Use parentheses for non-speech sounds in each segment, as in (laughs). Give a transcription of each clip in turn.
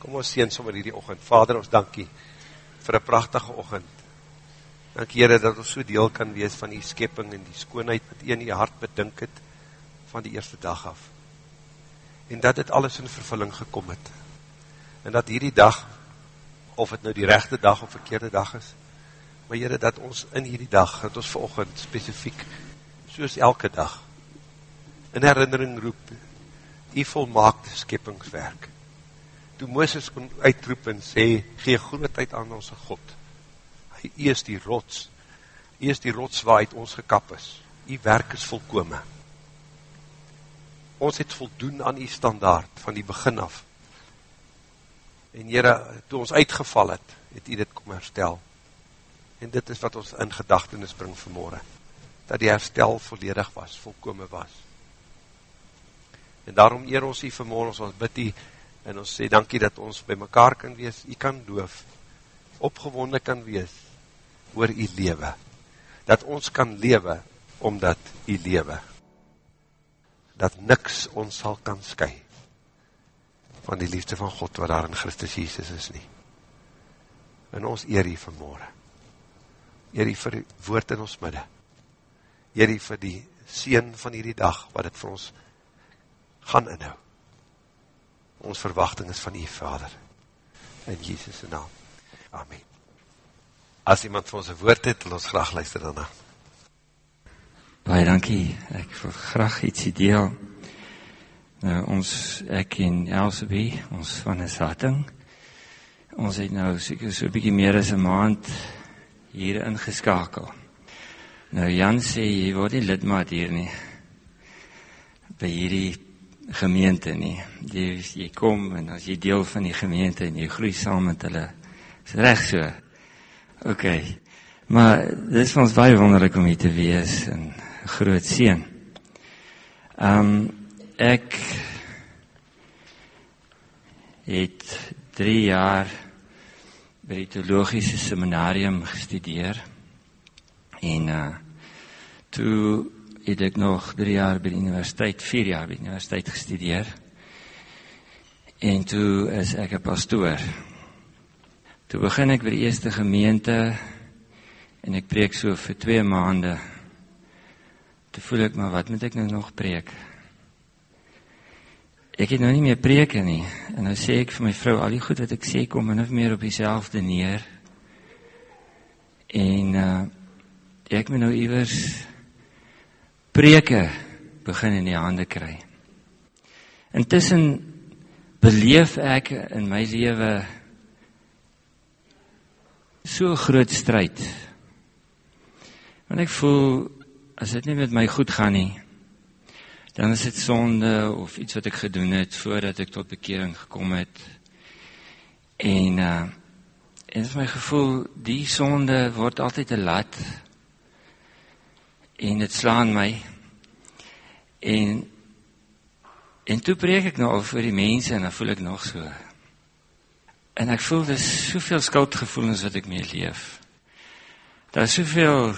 Kom ons sien sommer hierdie ochend. Vader, ons dankie vir een prachtige ochend. Dankie Heere dat ons so deel kan wees van die skepping en die skoonheid wat een die hart bedink het van die eerste dag af. En dat het alles in vervulling gekom het. En dat hierdie dag, of het nou die rechte dag of verkeerde dag is, maar Heere dat ons in hierdie dag, dat ons vir ochend specifiek, soos elke dag, in herinnering roep, die volmaakte skeppingswerk, toe Mooses kon uitroep en sê, gee grootheid aan onze God, hy is die rots, hy is die rots waar uit ons gekap is, die werk is volkome, ons het voldoen aan die standaard van die begin af, en jyre, toe ons uitgeval het, het hy dit kom herstel, en dit is wat ons in gedachtenis bring vanmorgen, dat die herstel volledig was, volkome was, en daarom eer ons hier vanmorgen, ons bid die, en ons sê dankie dat ons by mekaar kan wees, jy kan doof, opgewonde kan wees, oor jy lewe, dat ons kan lewe, omdat jy lewe, dat niks ons sal kan sky, van die liefde van God, wat daar in Christus Jesus is nie, en ons eer jy vanmorgen, eer jy vir woord in ons midde, eer jy vir die sien van hierdie dag, wat het vir ons gaan inhou, ons verwachting is van die Vader, in Jesus' naam. Amen. As iemand vir ons een woord het, wil ons graag luister daarna. Baie dankie, ek wil graag ietsie deel. Nou, ons, ek en Elsebie, ons van een sating, ons het nou seker so bykie meer as een maand hier ingeskakel. Nou, Jan sê, jy word nie lidmaat hier nie, by hierdie gemeente nie. Jy, jy kom en as jy deel van die gemeente en jy groei saam met hulle, is recht so. Ok, maar dit is vir ons baie wonderlik om hier te wees en groot sien. Um, ek het drie jaar by die theologische seminarium gestudeer en uh, toe het ek nog drie jaar by die universiteit, vier jaar by die universiteit gestudeer. En toe is ek een pastoor. Toe begin ek by die eerste gemeente en ek preek so vir twee maande. Toe voel ek, maar wat moet ek nou nog preek? Ek het nou nie meer preke nie. En nou sê ek vir my vrou, al die goed wat ek sê, kom min of meer op die selfde neer. En uh, ek moet nou iwers preke begin in die hande kry. Intussen beleef ek in my lewe so groot stryd. Want ek voel as dit nie met my goed gaan nie, dan is dit sonde of iets wat ek gedoen het voordat ek tot bekering gekom het. En uh en vir my gevoel die sonde word altyd 'n lat en dit slaan my. En en toe preek ek nou al vir die mense en dan voel ek nog so. En ek voel dis soveel skuldgevoelens wat ek mee leef. Daar is soveel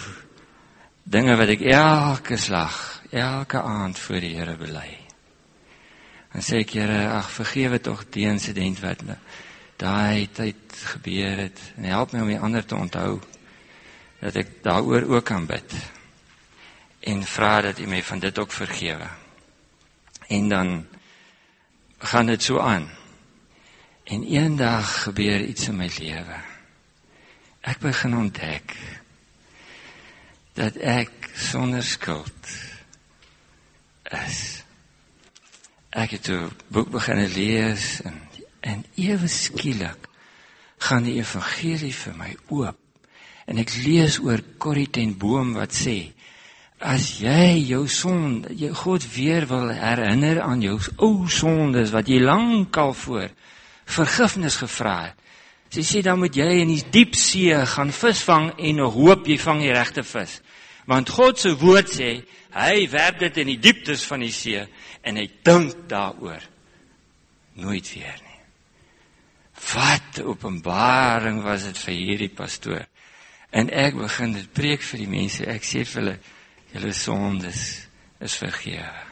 dinge wat ek elke slag, elke aand voor die Here bely. En sê ek Here, ag vergewe tog die insident wat nou daai tyd gebeur het en help my om die ander te onthou dat ek daaroor ook kan bid en vra dat U my van dit ook vergewe. En dan gaan dit so aan. En eendag gebeur iets in my lewe. Ek begin ontdek dat ek sonder skuld is. Ek het 'n boek begin lees en en ewe skielik gaan die evangelie vir my oop. En ek lees oor Corrie ten Boom wat sê as jy jou sonde, jy God weer wil herinner aan jou ou sondes wat jy lankal voor vergifnis gevra het. Sy sê dan moet jy in die diep see gaan visvang en hoop jy vang die regte vis. Want God se woord sê, hy werp dit in die dieptes van die see en hy dink daaroor nooit weer nie. Wat openbaring was dit vir hierdie pastoor? En ek begin dit preek vir die mense. Ek sê vir hulle, julle sondes is vergewe.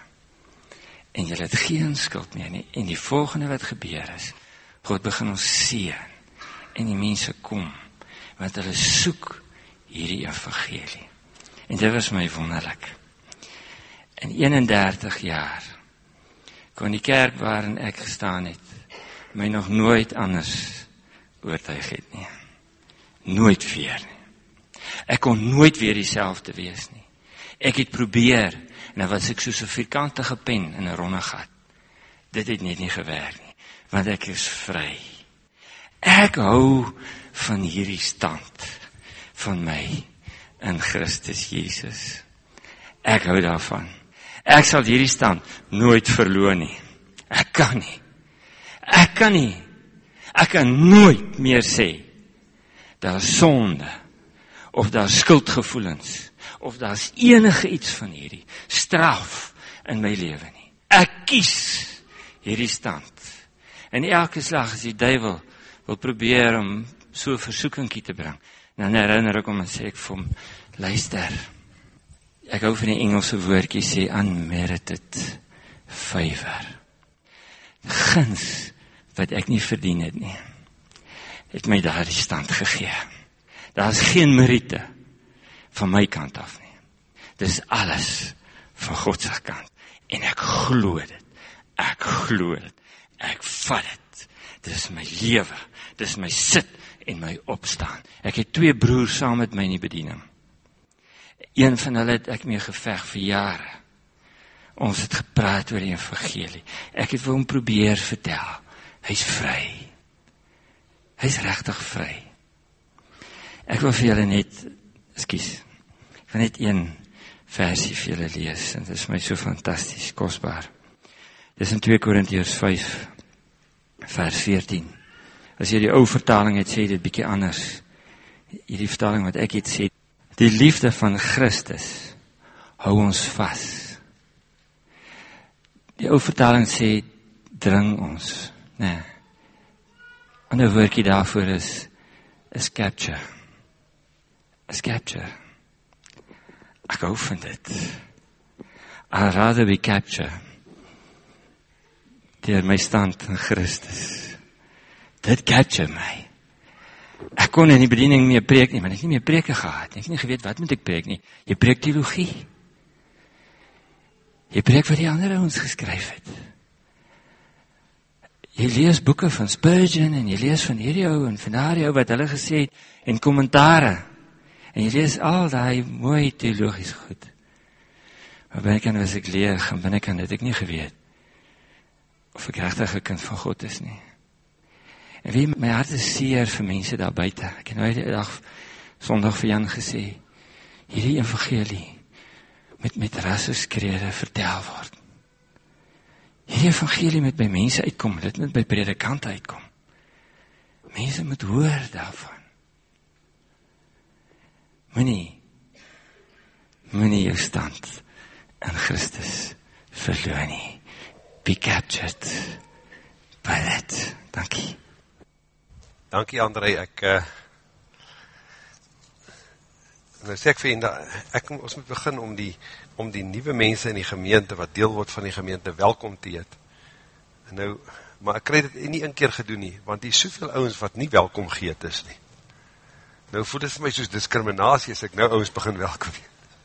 En julle het geen skuld meer nie. En die volgende wat gebeur is, God begin ons seën en die mense kom want hulle soek hierdie evangelie. En dit was my wonderlik. In 31 jaar kon die kerk waarin ek gestaan het my nog nooit anders oortuig het nie. Nooit weer nie. Ek kon nooit weer dieselfde wees nie. Ek het probeer en dan was ek soos 'n vierkantige pen in 'n ronde gat. Dit het net nie gewerk nie, want ek is vry. Ek hou van hierdie stand van my in Christus Jesus. Ek hou daarvan. Ek sal hierdie stand nooit verloor nie. Ek kan nie. Ek kan nie. Ek kan nooit meer sê daar is sonde of daar skuldgevoelens of daar's enige iets van hierdie straf in my lewe nie. Ek kies hierdie stand. En elke slag as die duiwel wil probeer om so 'n versoekingkie te bring, dan herinner ek hom en sê ek vir hom, luister. Ek hou van die Engelse woordjie sê unmerited favor. Guns wat ek nie verdien het nie. Het my daardie stand gegee. Daar's geen meriete van my kant af nie. Dis alles van God se kant en ek glo dit. Ek glo dit. Ek vat dit. Dis my lewe. Dis my sit en my opstaan. Ek het twee broers saam met my in die bediening. Een van hulle het ek mee geveg vir jare. Ons het gepraat oor die evangelie. Ek het vir hom probeer vertel. Hy's vry. Hy's regtig vry. Ek wil vir julle net ekskuus. Ek wil net een versie vir julle lees en dit is my so fantasties kosbaar. Dis in 2 Korintiërs 5 vers 14. As jy die ou vertaling het sê dit bietjie anders. Hierdie vertaling wat ek het sê die liefde van Christus hou ons vas. Die ou vertaling sê dring ons, né? Nee. 'n woordjie daarvoor is is capture. Is capture. Ek hou van dit. I'd rather be capture. Deur my stand in Christus. Dit capture my. Ek kon in die bediening meer preek nie, maar ek het nie meer preke gehad nie. Ek het nie geweet wat moet ek preek nie. Jy preek teologie. Jy preek wat die ander ouens geskryf het. Jy lees boeke van Spurgeon en jy lees van hierdie ou en van daardie ou wat hulle gesê het en kommentare. En jy lees al daai mooi teologies goed. Maar binnekant was ek leeg en binnekant het ek nie geweet of ek regtig 'n kind van God is nie. En wie my hart is seer vir mense daar buite. Ek het nou die dag Sondag vir Jan gesê hierdie evangelie met met rasseskrede vertel word. Hierdie evangelie moet by mense uitkom, dit moet by predikante uitkom. Mense moet hoor daarvan. Moenie moenie jou stand in Christus verloor nie. Be captured by that. Dankie. Dankie Andre, ek uh, nou sê ek vir jy, ek ons moet begin om die om die nuwe mense in die gemeente wat deel word van die gemeente welkom te eet. En nou, maar ek kry dit nie een keer gedoen nie, want die soveel ouens wat nie welkom geet is nie. Nou voel dit vir my soos discriminatie as ek nou ouens begin welkom eet.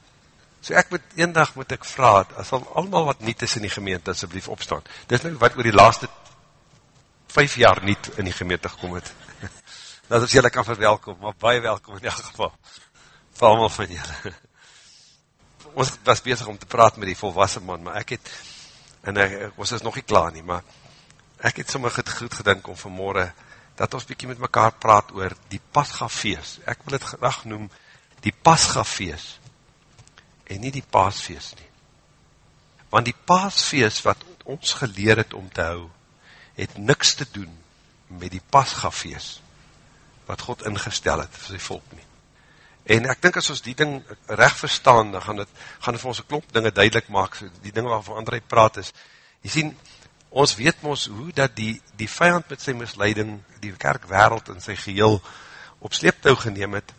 So ek moet, een dag moet ek vraag, as al allemaal wat niet is in die gemeente, asjeblief opstaan. Dit is nou wat oor die laaste vijf jaar niet in die gemeente gekom het. Dat (laughs) is jylle kan verwelkom, maar baie welkom in elk geval. Vir allemaal van jylle (laughs) ons was bezig om te praat met die volwassen man, maar ek het, en ek, ons is nog nie klaar nie, maar ek het sommer goed, goed gedink om vanmorgen, dat ons bykie met mekaar praat oor die pasgafeest. Ek wil het graag noem, die pasgafeest, en nie die paasfeest nie. Want die paasfeest wat ons geleer het om te hou, het niks te doen met die pasgafeest, wat God ingestel het vir sy volk nie. En ek dink as ons die ding recht verstaan, dan gaan het, gaan het vir ons een klomp dinge duidelik maak, die dinge waarvan André praat is. Jy sien, ons weet ons hoe dat die, die vijand met sy misleiding, die kerkwereld in sy geheel op sleeptouw geneem het,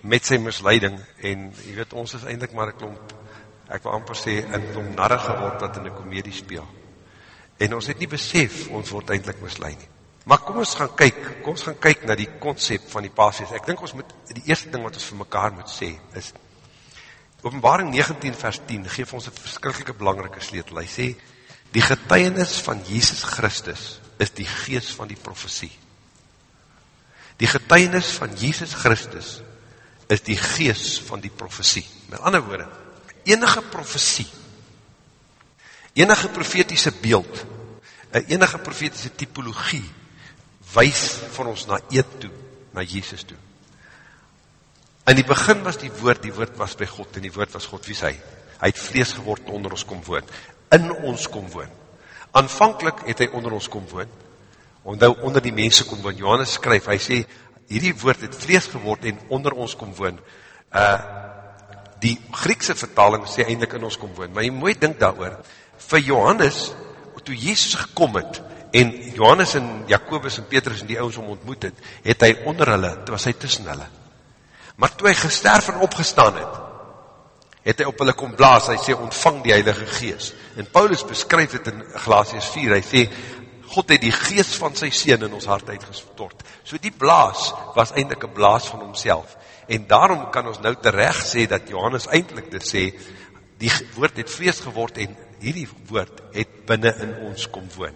met sy misleiding, en jy weet, ons is eindelijk maar een klomp, ek wil amper sê, een klomp narre geword wat in die komedie speel. En ons het nie besef, ons word eindelijk misleid nie. Maar kom ons gaan kyk, kom ons gaan kyk na die concept van die paasfeest. Ek dink ons moet, die eerste ding wat ons vir mekaar moet sê, is, openbaring 19 vers 10, geef ons een verskrikkelike belangrike sleutel. Hy sê, die getuienis van Jesus Christus is die geest van die profesie. Die getuienis van Jesus Christus is die geest van die profesie. Met ander woorde, enige profesie, enige profetiese beeld, enige profetiese typologie, wys van ons na eet toe, na Jesus toe. In die begin was die woord, die woord was by God, en die woord was God, wie is hy? Hy het vlees geword onder ons kom woon, in ons kom woon. Aanvankelijk het hy onder ons kom woon, onder, onder die mense kom woon. Johannes skryf, hy sê, hierdie woord het vlees geword en onder ons kom woon. Uh, die Griekse vertaling sê eindelijk in ons kom woon, maar jy moet dink daar oor, vir Johannes, toe Jezus gekom het, en Johannes en Jacobus en Petrus en die ouwens om ontmoet het, het hy onder hulle, toe was hy tussen hulle. Maar toe hy gesterf en opgestaan het, het hy op hulle kom blaas, hy sê, ontvang die Heilige Gees. En Paulus beskryf het in Galatius 4, hy sê, God het die geest van sy Seen in ons hart uitgestort. So die blaas was eindelijk een blaas van homself. En daarom kan ons nou terecht sê, dat Johannes eindelijk dit sê, die woord het vlees geword en hierdie woord het binnen in ons kom woon.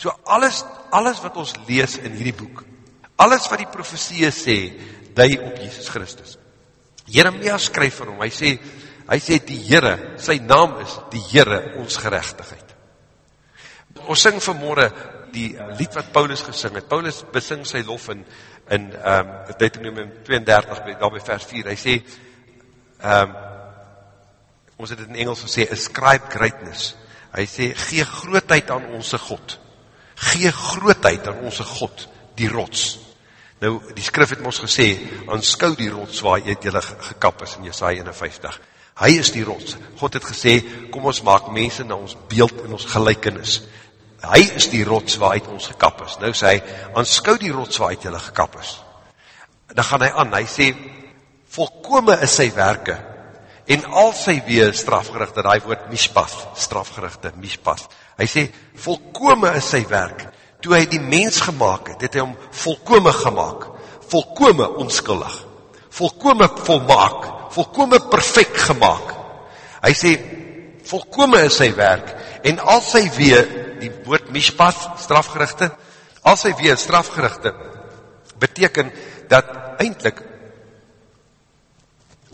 So alles, alles wat ons lees in hierdie boek, alles wat die profesie sê, die op Jesus Christus. Jeremia skryf vir hom, hy sê, hy sê die Heere, sy naam is die Heere ons gerechtigheid. Ons sing vanmorgen die lied wat Paulus gesing het. Paulus besing sy lof in, in um, Deuteronomium 32, daar by vers 4. Hy sê, um, ons het het in Engels gesê, ascribe greatness. Hy sê, gee grootheid aan onze God. Gee grootheid aan onze God, die rots. Nou, die skrif het ons gesê, aanskou die rots waar jy jylle gekap is in Jesaja 51. Hy is die rots. God het gesê, kom ons maak mense na ons beeld en ons gelijkenis. Hy is die rots waar uit ons gekap is. Nou sê hy, aanskou die rots waar uit jylle gekap is. Dan gaan hy aan, hy sê, volkome is sy werke, en al sy wee strafgerichte, die woord mispas, strafgerichte, mispas. Hy sê, volkome is sy werk, toe hy die mens gemaakt het, het hy hom volkome gemaakt, volkome onskuldig, volkome volmaak, volkome perfect gemaakt. Hy sê, volkome is sy werk, en al sy wee, die woord mispas, strafgerichte, al sy wee strafgerichte, beteken dat eindelijk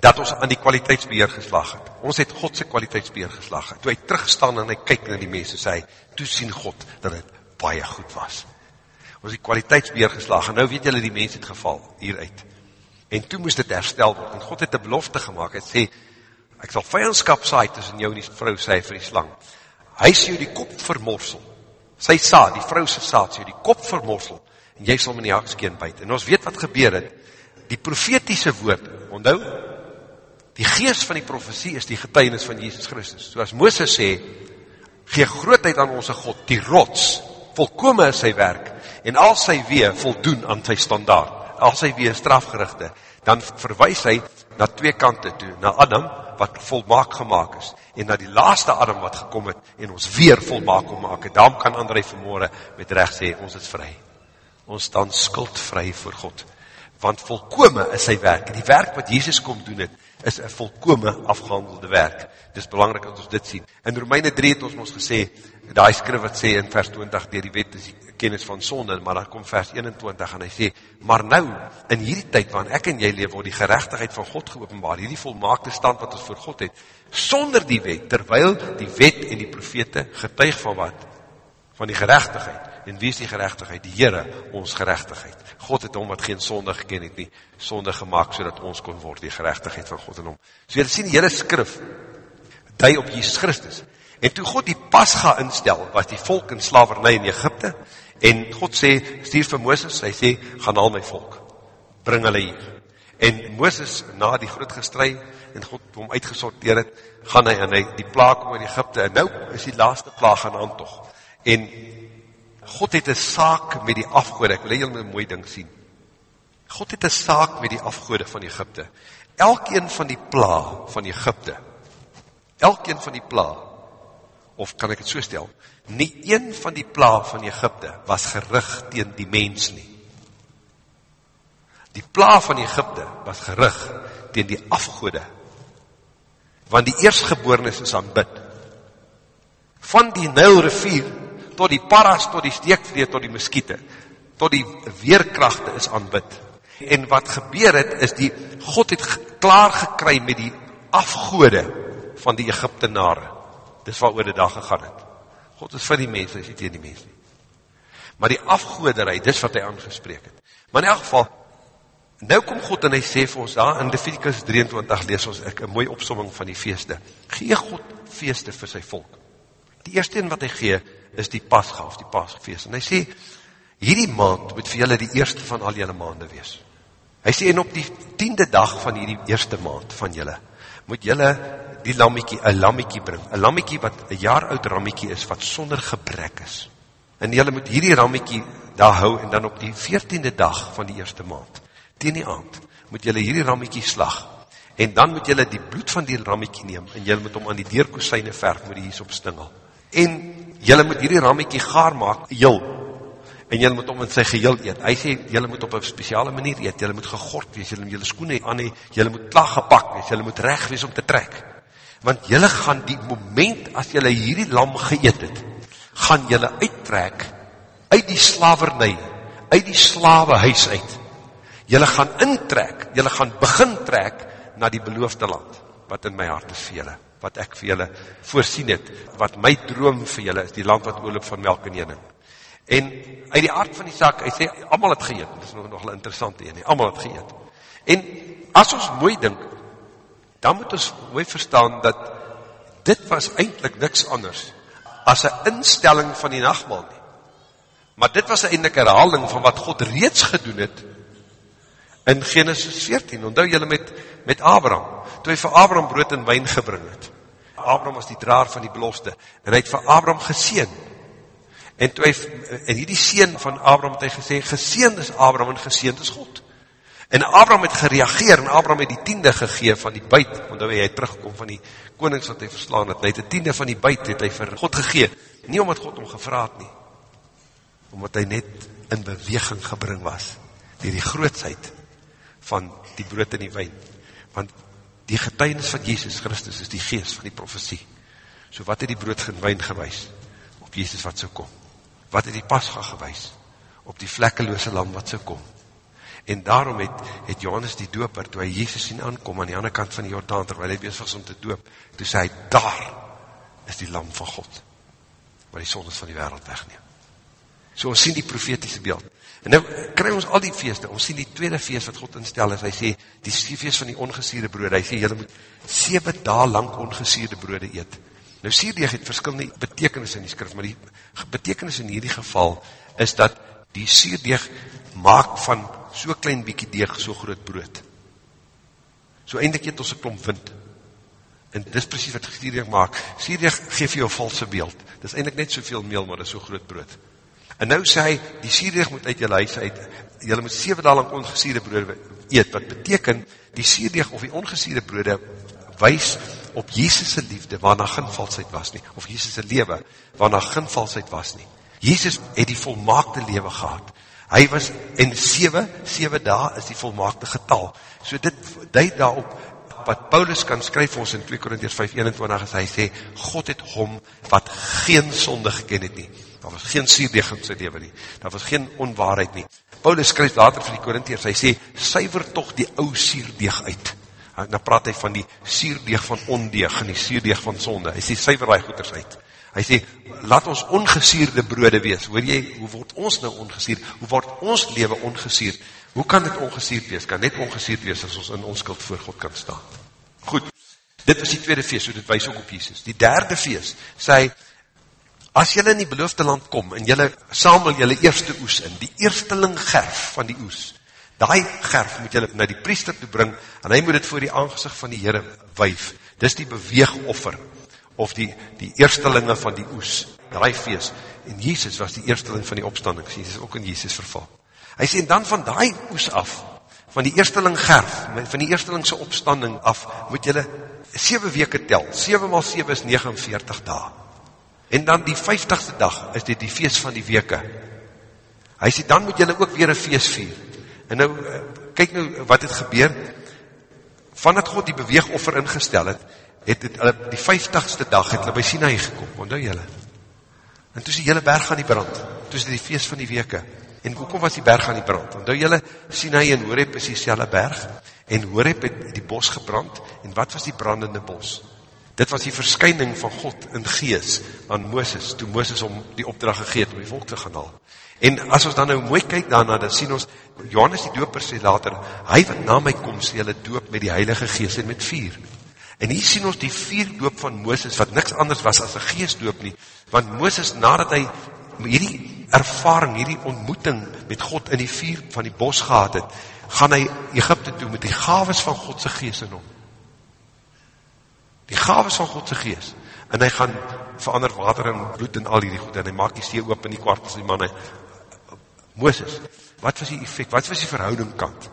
dat ons aan die kwaliteitsbeheer geslag het. Ons het Godse kwaliteitsbeheer geslag het. Toe hy terugstaan en hy kyk na die mense, sê hy, toe sien God dat het baie goed was. Ons het kwaliteitsbeheer geslag, en nou weet julle die mens het geval hieruit. En toe moest het herstel word, en God het een belofte gemaakt, het sê, ek sal vijandskap saai tussen jou en die vrou sê vir die slang. Hy sê jou die kop vermorsel. Sy sa, die vrou sy saad, sê jou die kop vermorsel, en jy sal my die hakskeen buit. En ons weet wat gebeur het, die profetiese woord, onthou, Die geest van die profesie is die getuinis van Jesus Christus. Soos Mooses sê, gee grootheid aan onze God, die rots, volkome is sy werk, en al sy wee voldoen aan sy standaard, al sy wee strafgerichte, dan verwijs hy na twee kante toe, na Adam, wat volmaak gemaakt is, en na die laaste Adam wat gekom het, en ons weer volmaak gemaakt het, daarom kan André vanmorgen met recht sê, ons is vry, ons staan skuldvry voor God, want volkome is sy werk, en die werk wat Jesus kom doen het, is een volkome afgehandelde werk. Het is belangrijk dat ons dit sien. In Romeine 3 het ons ons gesê, die skrif wat sê in vers 20, dier die wet is die kennis van sonde, maar dan kom vers 21 en hy sê, maar nou, in hierdie tyd waarin ek en jy leef, word die gerechtigheid van God geopenbaar, hierdie volmaakte stand wat ons voor God het, sonder die wet, terwyl die wet en die profete getuig van wat? Van die gerechtigheid. En wie is die gerechtigheid? Die Heere, ons gerechtigheid. God het hom wat geen sonde geken het nie, sonde gemaakt, so ons kon word, die gerechtigheid van God en hom. So jy sien, die hele skrif, die op Jesus Christus. En toe God die pasga instel, was die volk in slavernij in Egypte, en God sê, stuur vir Mooses, hy sê, gaan al my volk, bring hulle hier. En Mooses, na die groot gestry, en God hom uitgesorteer het, gaan hy, en hy, die plaag kom in Egypte, en nou is die laaste plaag aan antog. En God het een saak met die afgoede, ek wil heel my mooi ding sien. God het een saak met die afgoede van Egypte. Elkeen van die pla van Egypte, elkeen van die pla, of kan ek het so stel, nie een van die pla van Egypte was gerig teen die mens nie. Die pla van Egypte was gerig teen die afgode. Want die eerstgeborenes is aanbid. Van die Nylrivier tot die paras, tot die steekvleet, tot die muskiete, tot die weerkrachte is aanbid. En wat gebeur het, is die, God het klaar gekry met die afgode van die Egyptenare. Dis wat oor die dag gegaan het. God is vir die mense, is nie tegen die mense. Maar die afgoderij, dis wat hy aangespreek het. Maar in elk geval, nou kom God en hy sê vir ons daar, in Leviticus 23 lees ons ek, een mooie opsomming van die feeste. Gee God feeste vir sy volk. Die eerste een wat hy gee, is die pasga of die pasgefeest. En hy sê, hierdie maand moet vir julle die eerste van al julle maande wees. Hy sê, en op die tiende dag van hierdie eerste maand van julle, moet julle die lammiekie, een lammiekie bring. Een lammiekie wat een jaar oud lammiekie is, wat sonder gebrek is. En julle moet hierdie lammiekie daar hou, en dan op die veertiende dag van die eerste maand, teen die aand, moet julle hierdie lammiekie slag. En dan moet julle die bloed van die lammiekie neem, en julle moet om aan die deurkoesijne verf, moet die hier op stingel. En julle moet hierdie lammiekie gaar maak, jyl, en jylle moet om in sy geheel eet. Hy sê, jylle moet op een speciale manier eet, jylle moet gegord wees, jylle moet jylle skoene aan hee, jylle moet klaar gepak wees, jylle moet recht wees om te trek. Want jylle gaan die moment, as jylle hierdie lam geëet het, gaan jylle uittrek, uit die slavernij, uit die slavehuis uit. Jylle gaan intrek, jylle gaan begin trek, na die beloofde land, wat in my hart is vir jylle, wat ek vir jylle voorsien het, wat my droom vir jylle is, die land wat oorloop van melk en jening. En uit die aard van die zaak, hy sê, allemaal het geëet, dit is nog, nog een interessante ene, allemaal het geëet. En as ons mooi dink, dan moet ons mooi verstaan dat dit was eindelijk niks anders as een instelling van die nachtmaal nie. Maar dit was eindelijk een herhaling van wat God reeds gedoen het in Genesis 14. Ondou jylle met, met Abraham, toe hy vir Abraham brood en wijn gebring het. Abraham was die draar van die belofte en hy het vir Abraham geseen En toe hy, en hierdie seen van Abraham het hy gesê, geseend is Abraham en geseend is God. En Abraham het gereageer, en Abraham het die tiende gegee van die buit, want hy terugkom van die konings wat hy verslaan het, hy het die tiende van die buit, het hy vir God gegee, nie omdat God om gevraad nie, omdat hy net in beweging gebring was, dier die grootsheid van die brood en die wijn, want die getuinis van Jezus Christus is die geest van die profesie, so wat het die brood en wijn gewys, op Jezus wat so kom, wat het die pasga gewys, op die vlekkeloose lam wat so kom. En daarom het, het Johannes die doper, toe hy Jezus sien aankom, aan die andere kant van die Jordaan, terwijl hy bezig was om te doop, toe sê hy, daar is die lam van God, waar die sondes van die wereld wegneem. So ons sien die profetiese beeld. En nou kry ons al die feeste, ons sien die tweede feest wat God instel is, hy sê, die feest van die ongesierde brood, hy sê, jylle moet 7 daal lang ongesierde broode eet. Nou sierdeeg het verskillende betekenis in die skrif, maar die betekenis in hierdie geval is dat die sierdeeg maak van so klein bykie deeg so groot brood. So eindig het ons een klomp wind. En dis precies wat sierdeeg maak. Sierdeeg geef jou valse beeld. Dis eindelijk net soveel meel, maar dis so groot brood. En nou sê hy, die sierdeeg moet uit jylle huis uit, jylle moet 7 dalang ongesierde brood eet, wat beteken, die sierdeeg of die ongesierde brood wys op Jezus' liefde, waarna geen valsheid was nie, of Jezus' lewe, waarna geen valsheid was nie. Jezus het die volmaakte lewe gehad. Hy was, en 7, 7 dae is die volmaakte getal. So dit duid daarop, wat Paulus kan skryf ons in 2 Korinties 5, 21, as hy sê, God het hom wat geen sonde geken het nie. Daar was geen sierdeeg in sy lewe nie. Daar was geen onwaarheid nie. Paulus skryf later vir die Korinties, hy sê, syver toch die ou sierdeeg uit en dan praat hy van die sierdeeg van ondeeg en die sierdeeg van sonde. Hy sê, syver die goeders uit. Hy sê, laat ons ongesierde brode wees. Hoor jy, hoe word ons nou ongesierd? Hoe word ons leven ongesierd? Hoe kan dit ongesierd wees? Kan net ongesierd wees as ons in ons skuld voor God kan staan. Goed, dit was die tweede feest, so dit wees ook op Jesus. Die derde feest, sê as jylle in die beloofde land kom, en jylle samel jylle eerste oes in, die eersteling gerf van die oes, Daai gerf moet jy na die priester toe bring, en hy moet dit voor die aangezicht van die Heere wijf. Dis die beweegoffer, of die, die eerstelinge van die oes, daai feest. En Jezus was die eersteling van die opstanding, Jezus ook in Jezus verval. Hy sê, en dan van daai oes af, van die eersteling gerf, van die eerstelingse opstanding af, moet jylle 7 weke tel, 7 mal 7 is 49 dae. En dan die 50ste dag is dit die feest van die weke. Hy sê, dan moet julle ook weer een feest vier. En nou, eh, kyk nou wat het gebeur. Vanat God die beweegoffer ingestel het, het het, die 50ste dag het hulle by Sinai gekom, onthou julle. En toe is die hele berg aan die brand, toe is die feest van die weke. En hoekom was die berg aan die brand? Onthou julle, Sinai en Horeb is die selle berg, en Horeb het die bos gebrand, en wat was die brandende bos? Dit was die verskyning van God in gees aan Mooses, toe Mooses om die opdracht gegeet om die volk te gaan haal. En as ons dan nou mooi kyk daarna, dan sien ons, Johannes die doper sê later, hy wat na my kom, sê hulle doop met die heilige geest en met vier. En hier sien ons die vier doop van Mooses, wat niks anders was as een geestdoop nie, want Mooses, nadat hy hierdie ervaring, hierdie ontmoeting met God in die vier van die bos gehad het, gaan hy Egypte toe met die gaves van Godse geest in hom. Die gaves van Godse geest, en hy gaan verander water en bloed en al die goed, en hy maak die see oop in die kwartels, die man, hy, Mooses, wat was die effect, wat was die verhouding kant?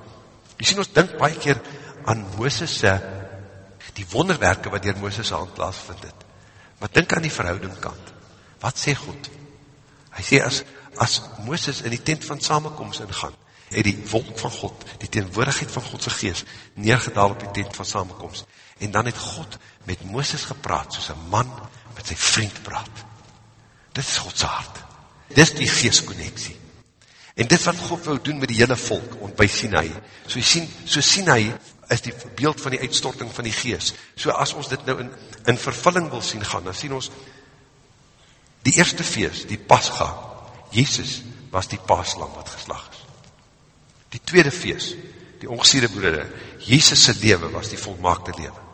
Jy sien ons dink baie keer aan Mooses die wonderwerke wat dier Mooses aan plaas vind het, maar dink aan die verhouding kant, wat sê God? Hy sê as, as Mooses in die tent van samenkomst ingaan, het die wolk van God, die teenwoordigheid van Godse geest, neergedaal op die tent van samenkomst, en dan het God met Mooses gepraat, soos een man met sy vriend praat. Dit is Godse hart. Dit is die geestconnectie. En dit wat God wil doen met die hele volk, ont by Sinai. So, sien, so Sinai is die beeld van die uitstorting van die geest. So as ons dit nou in, in vervulling wil sien gaan, dan sien ons die eerste feest, die pasga, Jezus was die paaslam wat geslag is. Die tweede feest, die ongesiede broeder, Jezus' leven was die volmaakte leven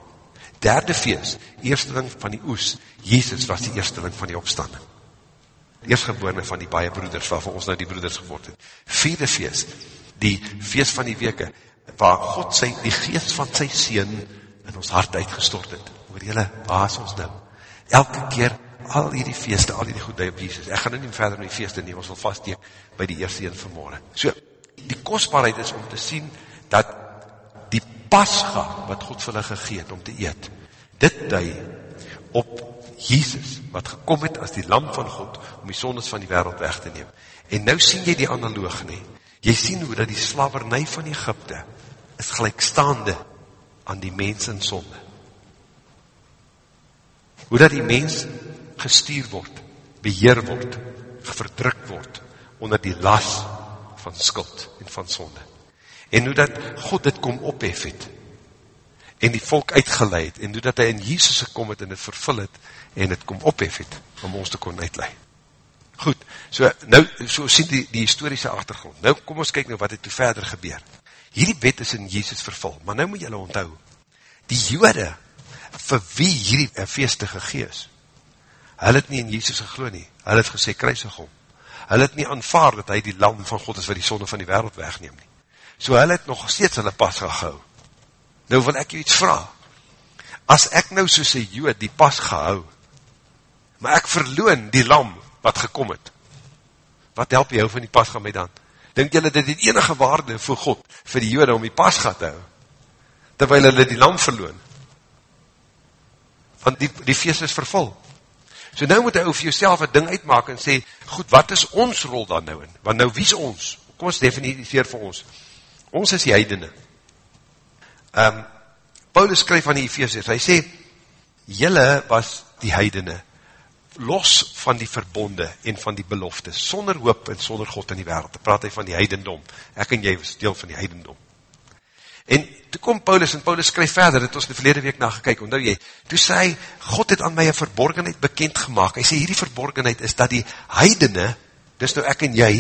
derde feest, eersteling van die oes, Jezus was die eersteling van die opstanding. Eerstgeborene van die baie broeders, waarvan ons nou die broeders geword het. Vierde feest, die feest van die weke, waar God sy, die geest van sy sien in ons hart uitgestort het. Oor jylle, waar is ons nou? Elke keer, al die feeste, al die goede op Jesus. Ek gaan nou nie verder met die feeste nie, ons wil vaststeek by die eerste een vanmorgen. So, die kostbaarheid is om te sien, dat die pasga, wat God vir hulle gegeet om te eet, dit dui op Jesus, wat gekom het as die lam van God, om die sondes van die wereld weg te neem. En nou sien jy die analoog nie. Jy sien hoe dat die slavernij van Egypte is gelijkstaande aan die mens in sonde. Hoe dat die mens gestuur word, beheer word, geverdruk word, onder die las van skuld en van sonde. En hoe dat God dit kom ophef het, en die volk uitgeleid, en doordat hy in Jesus gekom het, en het vervul het, en het kom ophef het, om ons te kon uitleid. Goed, so, nou, so sien die, die historische achtergrond. Nou, kom ons kyk nou wat het toe verder gebeur. Hierdie wet is in Jesus vervul, maar nou moet julle onthou, die jode, vir wie hierdie feestige gees, hy het nie in Jesus gegloe nie, hy het gesê, kruisig om, hy het nie aanvaard, dat hy die lam van God is, wat die sonde van die wereld wegneem nie. So hy het nog steeds hulle pas gehou, Nou wil ek jou iets vraag. As ek nou soos een jood die pas gehou, maar ek verloon die lam wat gekom het, wat help jou van die pas gaan my dan? Denk jylle dit die enige waarde vir God, vir die jode om die pas gaan te hou, terwijl hulle die lam verloon? Want die, die feest is vervul. So nou moet hy vir jouself een ding uitmaak en sê, goed, wat is ons rol dan nou in? Want nou, wie is ons? Kom ons definieer vir ons. Ons is die heidene. Um, Paulus skryf aan die Ephesians, hy sê, jylle was die heidene, los van die verbonde en van die belofte, sonder hoop en sonder God in die wereld, praat hy van die heidendom, ek en jy was deel van die heidendom. En toe kom Paulus, en Paulus skryf verder, het ons die verlede week nagekyk, ondou jy, toe sê hy, God het aan my een verborgenheid bekend gemaakt, hy sê, hierdie verborgenheid is dat die heidene, dis nou ek en jy,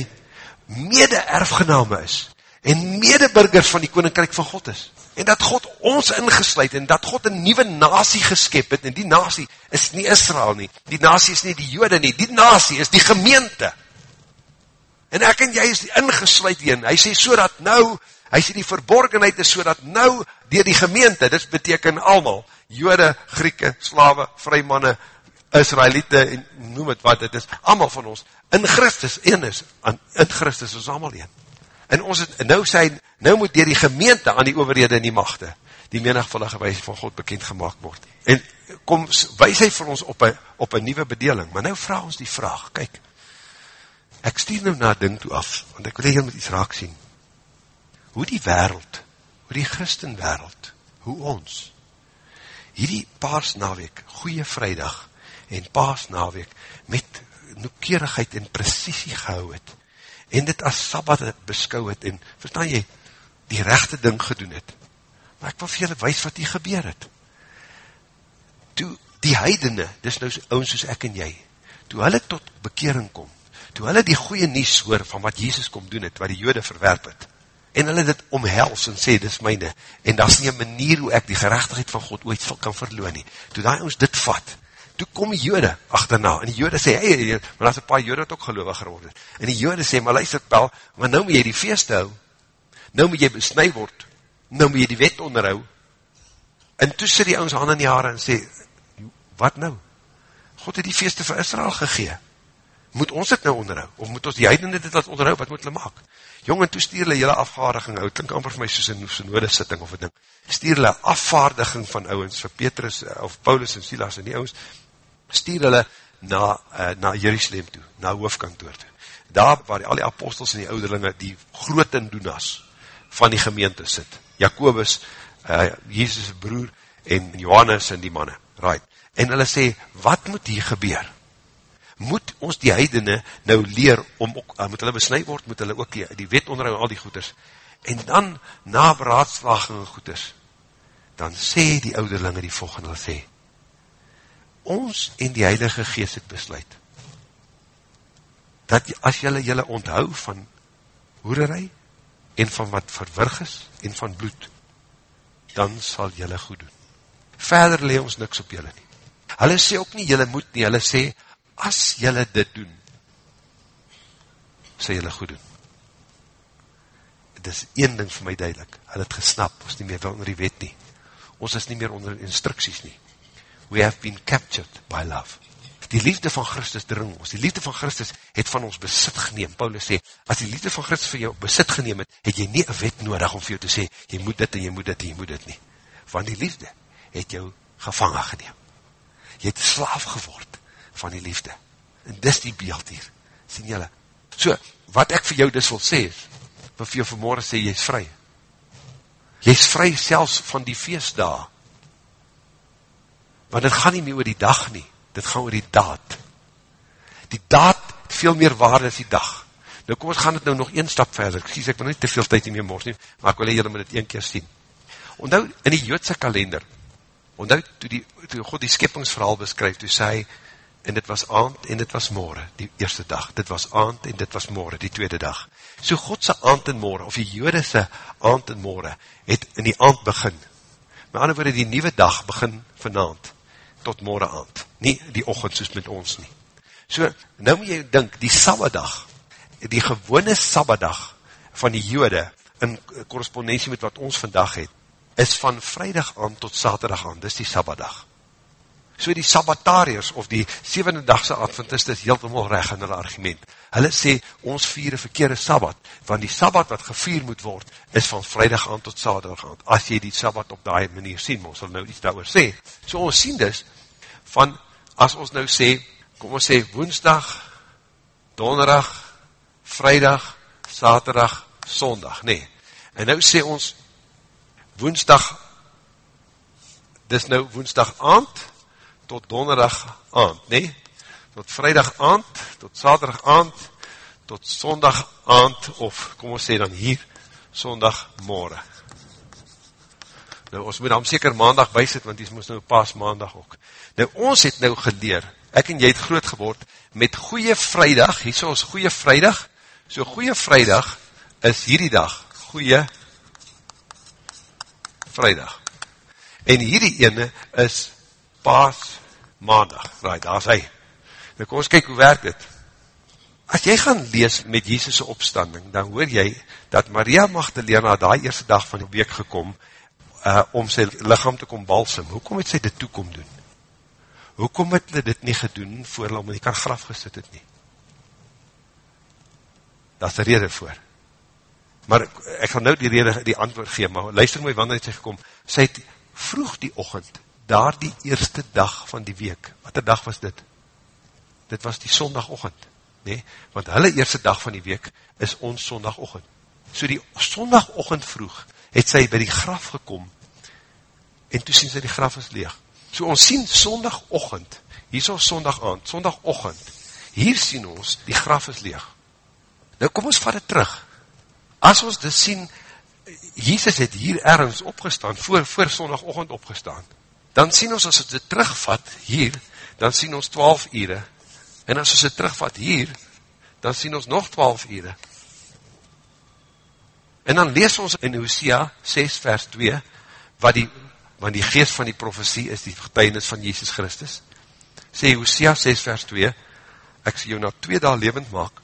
mede erfgename is, en medeburgers van die koninkrijk van God is en dat God ons ingesluid, en dat God een nieuwe nasie geskep het, en die nasie is nie Israel nie, die nasie is nie die jode nie, die nasie is die gemeente, en ek en jy is die ingesluid heen, hy sê so dat nou, hy sê die verborgenheid is so dat nou, dier die gemeente, dit beteken allemaal, jode, grieke, slawe, vrymanne, Israelite, en noem het wat, het is allemaal van ons, in Christus, een is, in Christus is allemaal een, en ons het, nou sê, nou moet dier die gemeente aan die overhede en die machte, die menigvullige wijs van God bekend gemaakt word. En kom, wijs hy vir ons op een, op een nieuwe bedeling, maar nou vraag ons die vraag, kyk, ek stuur nou na ding toe af, want ek wil hier met iets raak sien, hoe die wereld, hoe die christen wereld, hoe ons, hierdie paasnaweek, goeie vrijdag, en paasnaweek, met noekerigheid en precisie gehou het, en dit as sabbat beskou het, en verstaan jy, die rechte ding gedoen het, maar ek wil vir julle wees wat hier gebeur het, toe die heidene, dis nou ons soos ek en jy, toe hulle tot bekering kom, toe hulle die goeie nies hoor van wat Jezus kom doen het, wat die jode verwerp het, en hulle dit omhels en sê, dis myne, en dat is nie een manier hoe ek die gerechtigheid van God ooit kan verloon nie, toe daar ons dit vat, toe kom die jode achterna, en die jode sê, hey, maar daar is een paar jode ook gelovig geworden, en die jode sê, maar luister pel, maar nou moet jy die feest hou, nou moet jy besnui word, nou moet jy die wet onderhou, en toe sê die ons hand in die haare en sê, wat nou? God het die feeste vir Israel gegee, moet ons dit nou onderhou, of moet ons die heidende dit laat onderhou, wat moet hulle maak? Jong, en toe stuur hulle jylle afvaardiging, ou, klink amper vir my soos in synode sitting of het ding, stuur hulle afvaardiging van ouwens, vir Petrus, eh, of Paulus en Silas en die ouwens, stuur hulle na, uh, na Jerusalem toe, na hoofdkantoor toe. Daar waar die, al die apostels en die ouderlinge, die groot indoenas van die gemeente sit. Jacobus, uh, Jesus' broer, en Johannes en die manne, right. En hulle sê, wat moet hier gebeur? moet ons die heidene nou leer om ook, uh, moet hulle besnui word, moet hulle ook die, die wet onderhoud, al die goeders. En dan, na beraadslaging en goeders, dan sê die ouderlinge die volgende, sê, ons en die heilige geest het besluit, dat as jylle jylle onthou van hoererij, en van wat verwirg is, en van bloed, dan sal jylle goed doen. Verder lee ons niks op jylle nie. Hulle sê ook nie, jylle moet nie, hulle sê, as jylle dit doen, sal jylle goed doen. Het is een ding vir my duidelik, hulle het gesnap, ons nie meer wel onder die wet nie, ons is nie meer onder instructies nie, we have been captured by love. Die liefde van Christus dring ons, die liefde van Christus het van ons besit geneem, Paulus sê, as die liefde van Christus van jou besit geneem het, het jy nie een wet nodig om vir jou te sê, jy moet dit en jy moet dit en jy moet dit nie, want die liefde het jou gevangen geneem, jy het slaaf geword, van die liefde. En dis die beeld hier. Sien jylle? So, wat ek vir jou dis wil sê is, wat vir jou vanmorgen sê, jy is vry. Jy is vry selfs van die feestdag. Want dit gaan nie meer oor die dag nie, dit gaan oor die daad. Die daad het veel meer waarde as die dag. Nou kom ons gaan het nou nog een stap verder, ek sies ek wil nie te veel tyd nie meer mors nie, maar ek wil hier met dit een keer sien. Ondou, in die joodse kalender, ondou, toe, die, toe God die skippingsverhaal beskryf, toe sê en dit was aand en dit was morgen, die eerste dag, dit was aand en dit was morgen, die tweede dag. So Godse aand en morgen, of die jodese aand en morgen, het in die aand begin. Met ander woorde, die nieuwe dag begin vanavond, tot morgen aand, nie die ochend soos met ons nie. So, nou moet jy dink, die sabbadag, die gewone sabbadag van die jode, in correspondentie met wat ons vandag het, is van vrijdag aan tot saterdag aan, dis die sabbadag. So die sabbatariërs of die sevende dagse adventiste is heeltemal reg in hulle argument. Hulle sê, ons vier een verkeerde sabbat, want die sabbat wat gevier moet word, is van vrijdag aan tot saterdag aan. As jy die sabbat op die manier sien, ons sal nou iets daar sê. So ons sien dus, van, as ons nou sê, kom ons sê, woensdag, donderdag, vrijdag, saterdag, sondag, nee. En nou sê ons, woensdag, dis nou woensdag aand, tot donderdag aand, nee, tot vrijdag aand, tot saterdag aand, tot sondag aand, of kom ons sê dan hier, sondag morgen. Nou, ons moet dan seker maandag bysit, want die moest nou pas maandag ook. Nou, ons het nou geleer, ek en jy het groot geword, met goeie vrijdag, hier so ons goeie vrijdag, so goeie vrijdag is hierdie dag, goeie vrijdag. En hierdie ene is paas maandag. Right, daar is hy. Nou kom ons kyk hoe werk dit. As jy gaan lees met Jesus' opstanding, dan hoor jy dat Maria Magdalena daar eerste dag van die week gekom uh, om sy lichaam te kom balsem. Hoekom het sy dit toekom doen? Hoekom het hulle dit nie gedoen voor hulle om in die kan graf gesit het nie? Dat is die rede voor. maar ek gaan nou die rede, die antwoord gee, maar luister my, wanneer het sy gekom, sy het vroeg die ochend, daar die eerste dag van die week, wat dag was dit? Dit was die sondagochend, nee, want hulle eerste dag van die week, is ons sondagochend. So die sondagochend vroeg, het sy by die graf gekom, en toe sien sy die graf is leeg. So ons sien sondagochend, hier is ons sondag aand, sondagochend, hier sien ons, die graf is leeg. Nou kom ons vat het terug. As ons dit sien, Jesus het hier ergens opgestaan, voor, voor sondagochend opgestaan, dan sien ons as ons dit terugvat hier, dan sien ons 12 ure, en as ons dit terugvat hier, dan sien ons nog 12 ure. En dan lees ons in Hosea 6 vers 2, wat die, wat die geest van die profesie is, die getuinis van Jesus Christus, sê Hosea 6 vers 2, ek sê jou na twee daal levend maak,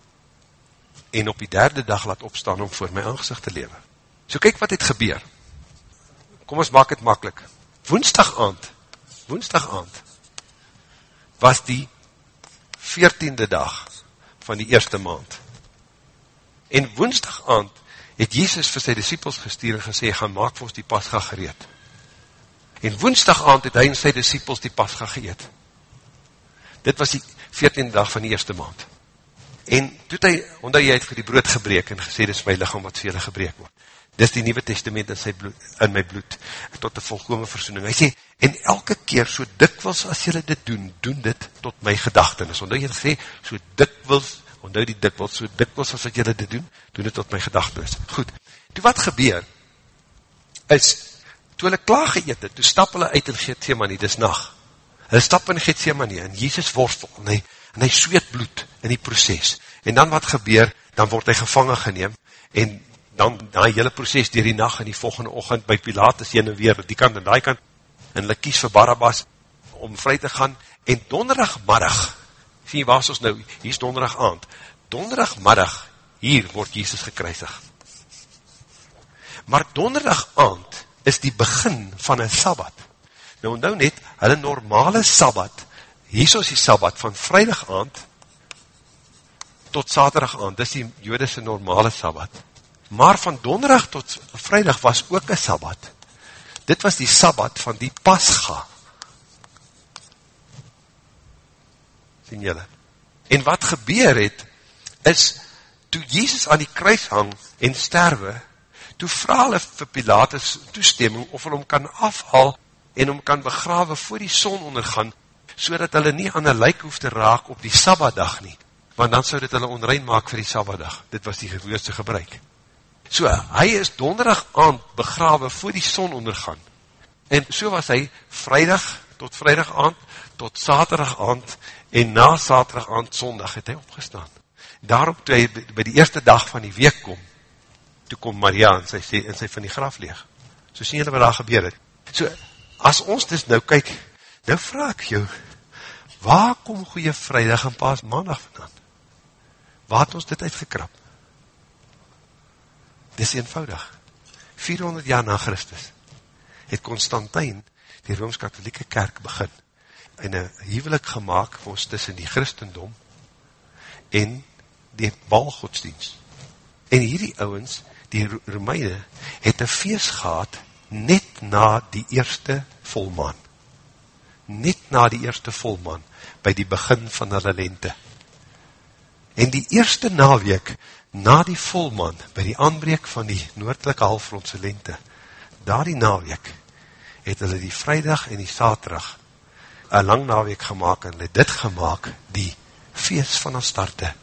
en op die derde dag laat opstaan om voor my aangezicht te lewe. So kyk wat het gebeur. Kom ons maak het makkelijk. Woensdag aand, woensdag aand, was die veertiende dag van die eerste maand. En woensdag aand het Jezus vir sy disciples gestuur en gesê, gaan maak vir ons die pasga gereed. En woensdag aand het hy en sy disciples die pasga geëet. Dit was die veertiende dag van die eerste maand. En toe het hy, omdat hy het vir die brood gebreek en gesê, dit is my lichaam wat vir julle gebreek word. Dit is die nieuwe testament in, sy bloed, in my bloed, tot die volkome versoening. Hy sê, en elke keer, so dikwils as julle dit doen, doen dit tot my gedachtenis. Omdat jy het gesê, so dikwils, omdat die dikwils, so dikwils as wat julle dit doen, doen dit tot my gedachtenis. Goed, toe wat gebeur, is, toe hulle klaar geëet het, toe stap hulle uit in Gethsemane, dis nacht. Hulle stap in Gethsemane, en Jesus worstel, en hy, en hy zweet bloed in die proces. En dan wat gebeur, dan word hy gevangen geneem, en dan die hele proces dier die nacht en die volgende ochend by Pilatus heen en weer, die kant en die kant, en hulle kies vir Barabbas om vry te gaan, en donderdagmiddag, sien waar is ons nou, hier is donderdag aand, donderdagmiddag, hier word Jesus gekruisig. Maar donderdag aand is die begin van een Sabbat. Nou nou net, hulle normale Sabbat, hier is die Sabbat van vrijdag aand, tot saterdag aand, dis die jodese normale Sabbat. Maar van donderdag tot vrijdag was ook een Sabbat. Dit was die Sabbat van die Pascha. Sien julle? En wat gebeur het, is, toe Jezus aan die kruis hang en sterwe, toe vraag hulle vir Pilatus toestemming, of hulle hom kan afhaal, en hom kan begrawe voor die son ondergaan, so dat hulle nie aan een lijk hoef te raak op die Sabbatdag nie, want dan sou dit hulle onrein maak vir die Sabbatdag, dit was die gewoorste gebruik. So, hy is donderdag aand begrawe voor die son ondergaan, en so was hy vrijdag tot vrijdag aand, tot saterdag aand, en na saterdag aand sondag het hy opgestaan. Daarop toe hy by die eerste dag van die week kom, toe kom Maria en sy, en sy van die graf leeg. So sien julle wat daar gebeur het. So, as ons dus nou kyk, nou vraag ek jou, waar kom goeie vrijdag en paas maandag vandaan? Waar het ons dit uitgekrap? Dit is eenvoudig. 400 jaar na Christus het Constantijn die Rooms-Katholieke kerk begin en een huwelik gemaakt ons tussen die Christendom en die balgodsdienst. En hierdie ouwens, die Romeine, het een feest gehad net na die eerste volmaan. Net na die eerste volmaan, by die begin van hulle lente. En die eerste naweek, na die volmaan, by die aanbreek van die noordelike halfrondse lente, daar die naweek, het hulle die vrijdag en die saterdag, een lang naweek gemaakt, en hulle dit gemaakt, die feest van Astarte,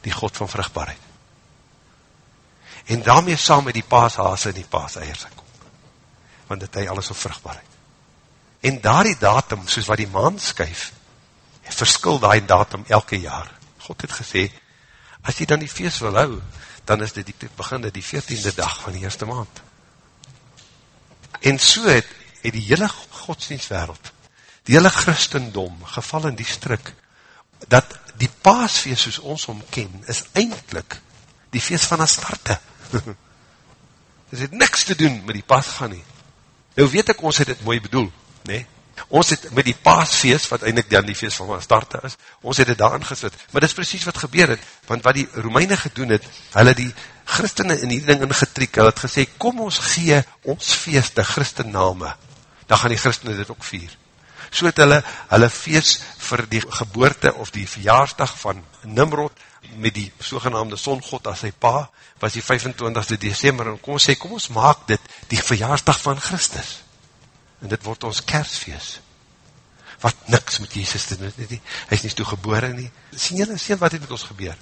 die God van vruchtbaarheid. En daarmee saam met die paashaas en die paaseiers gekom want het hy alles op vruchtbaarheid. En daar die datum, soos wat die maan skuif, verskil die datum elke jaar. God het gesê, as jy dan die feest wil hou, dan is dit die beginne die 14de dag van die eerste maand. En so het, het die hele godsdienstwereld, die hele christendom, geval in die strik, dat die paasfeest soos ons omken, is eindelijk die feest van Astarte. (laughs) Dit het niks te doen met die paasga nie. Nou weet ek, ons het dit mooi bedoel, nee? Ons het met die paasfeest, wat eindelijk dan die feest van ons starte is, ons het het daar ingesit. Maar dit is precies wat gebeur het, want wat die Romeine gedoen het, hulle die christene in die ding ingetrek, hulle het gesê, kom ons gee ons feest de christenname, dan gaan die christene dit ook vier. So het hulle, hulle feest vir die geboorte of die verjaarsdag van Nimrod, met die sogenaamde songod as sy pa, was die 25 december, en kom ons sê, kom ons maak dit die verjaarsdag van Christus en dit word ons kersfeest, wat niks met Jezus te doen, nie, hy is nie toe gebore nie, sien jy, sien wat het met ons gebeur,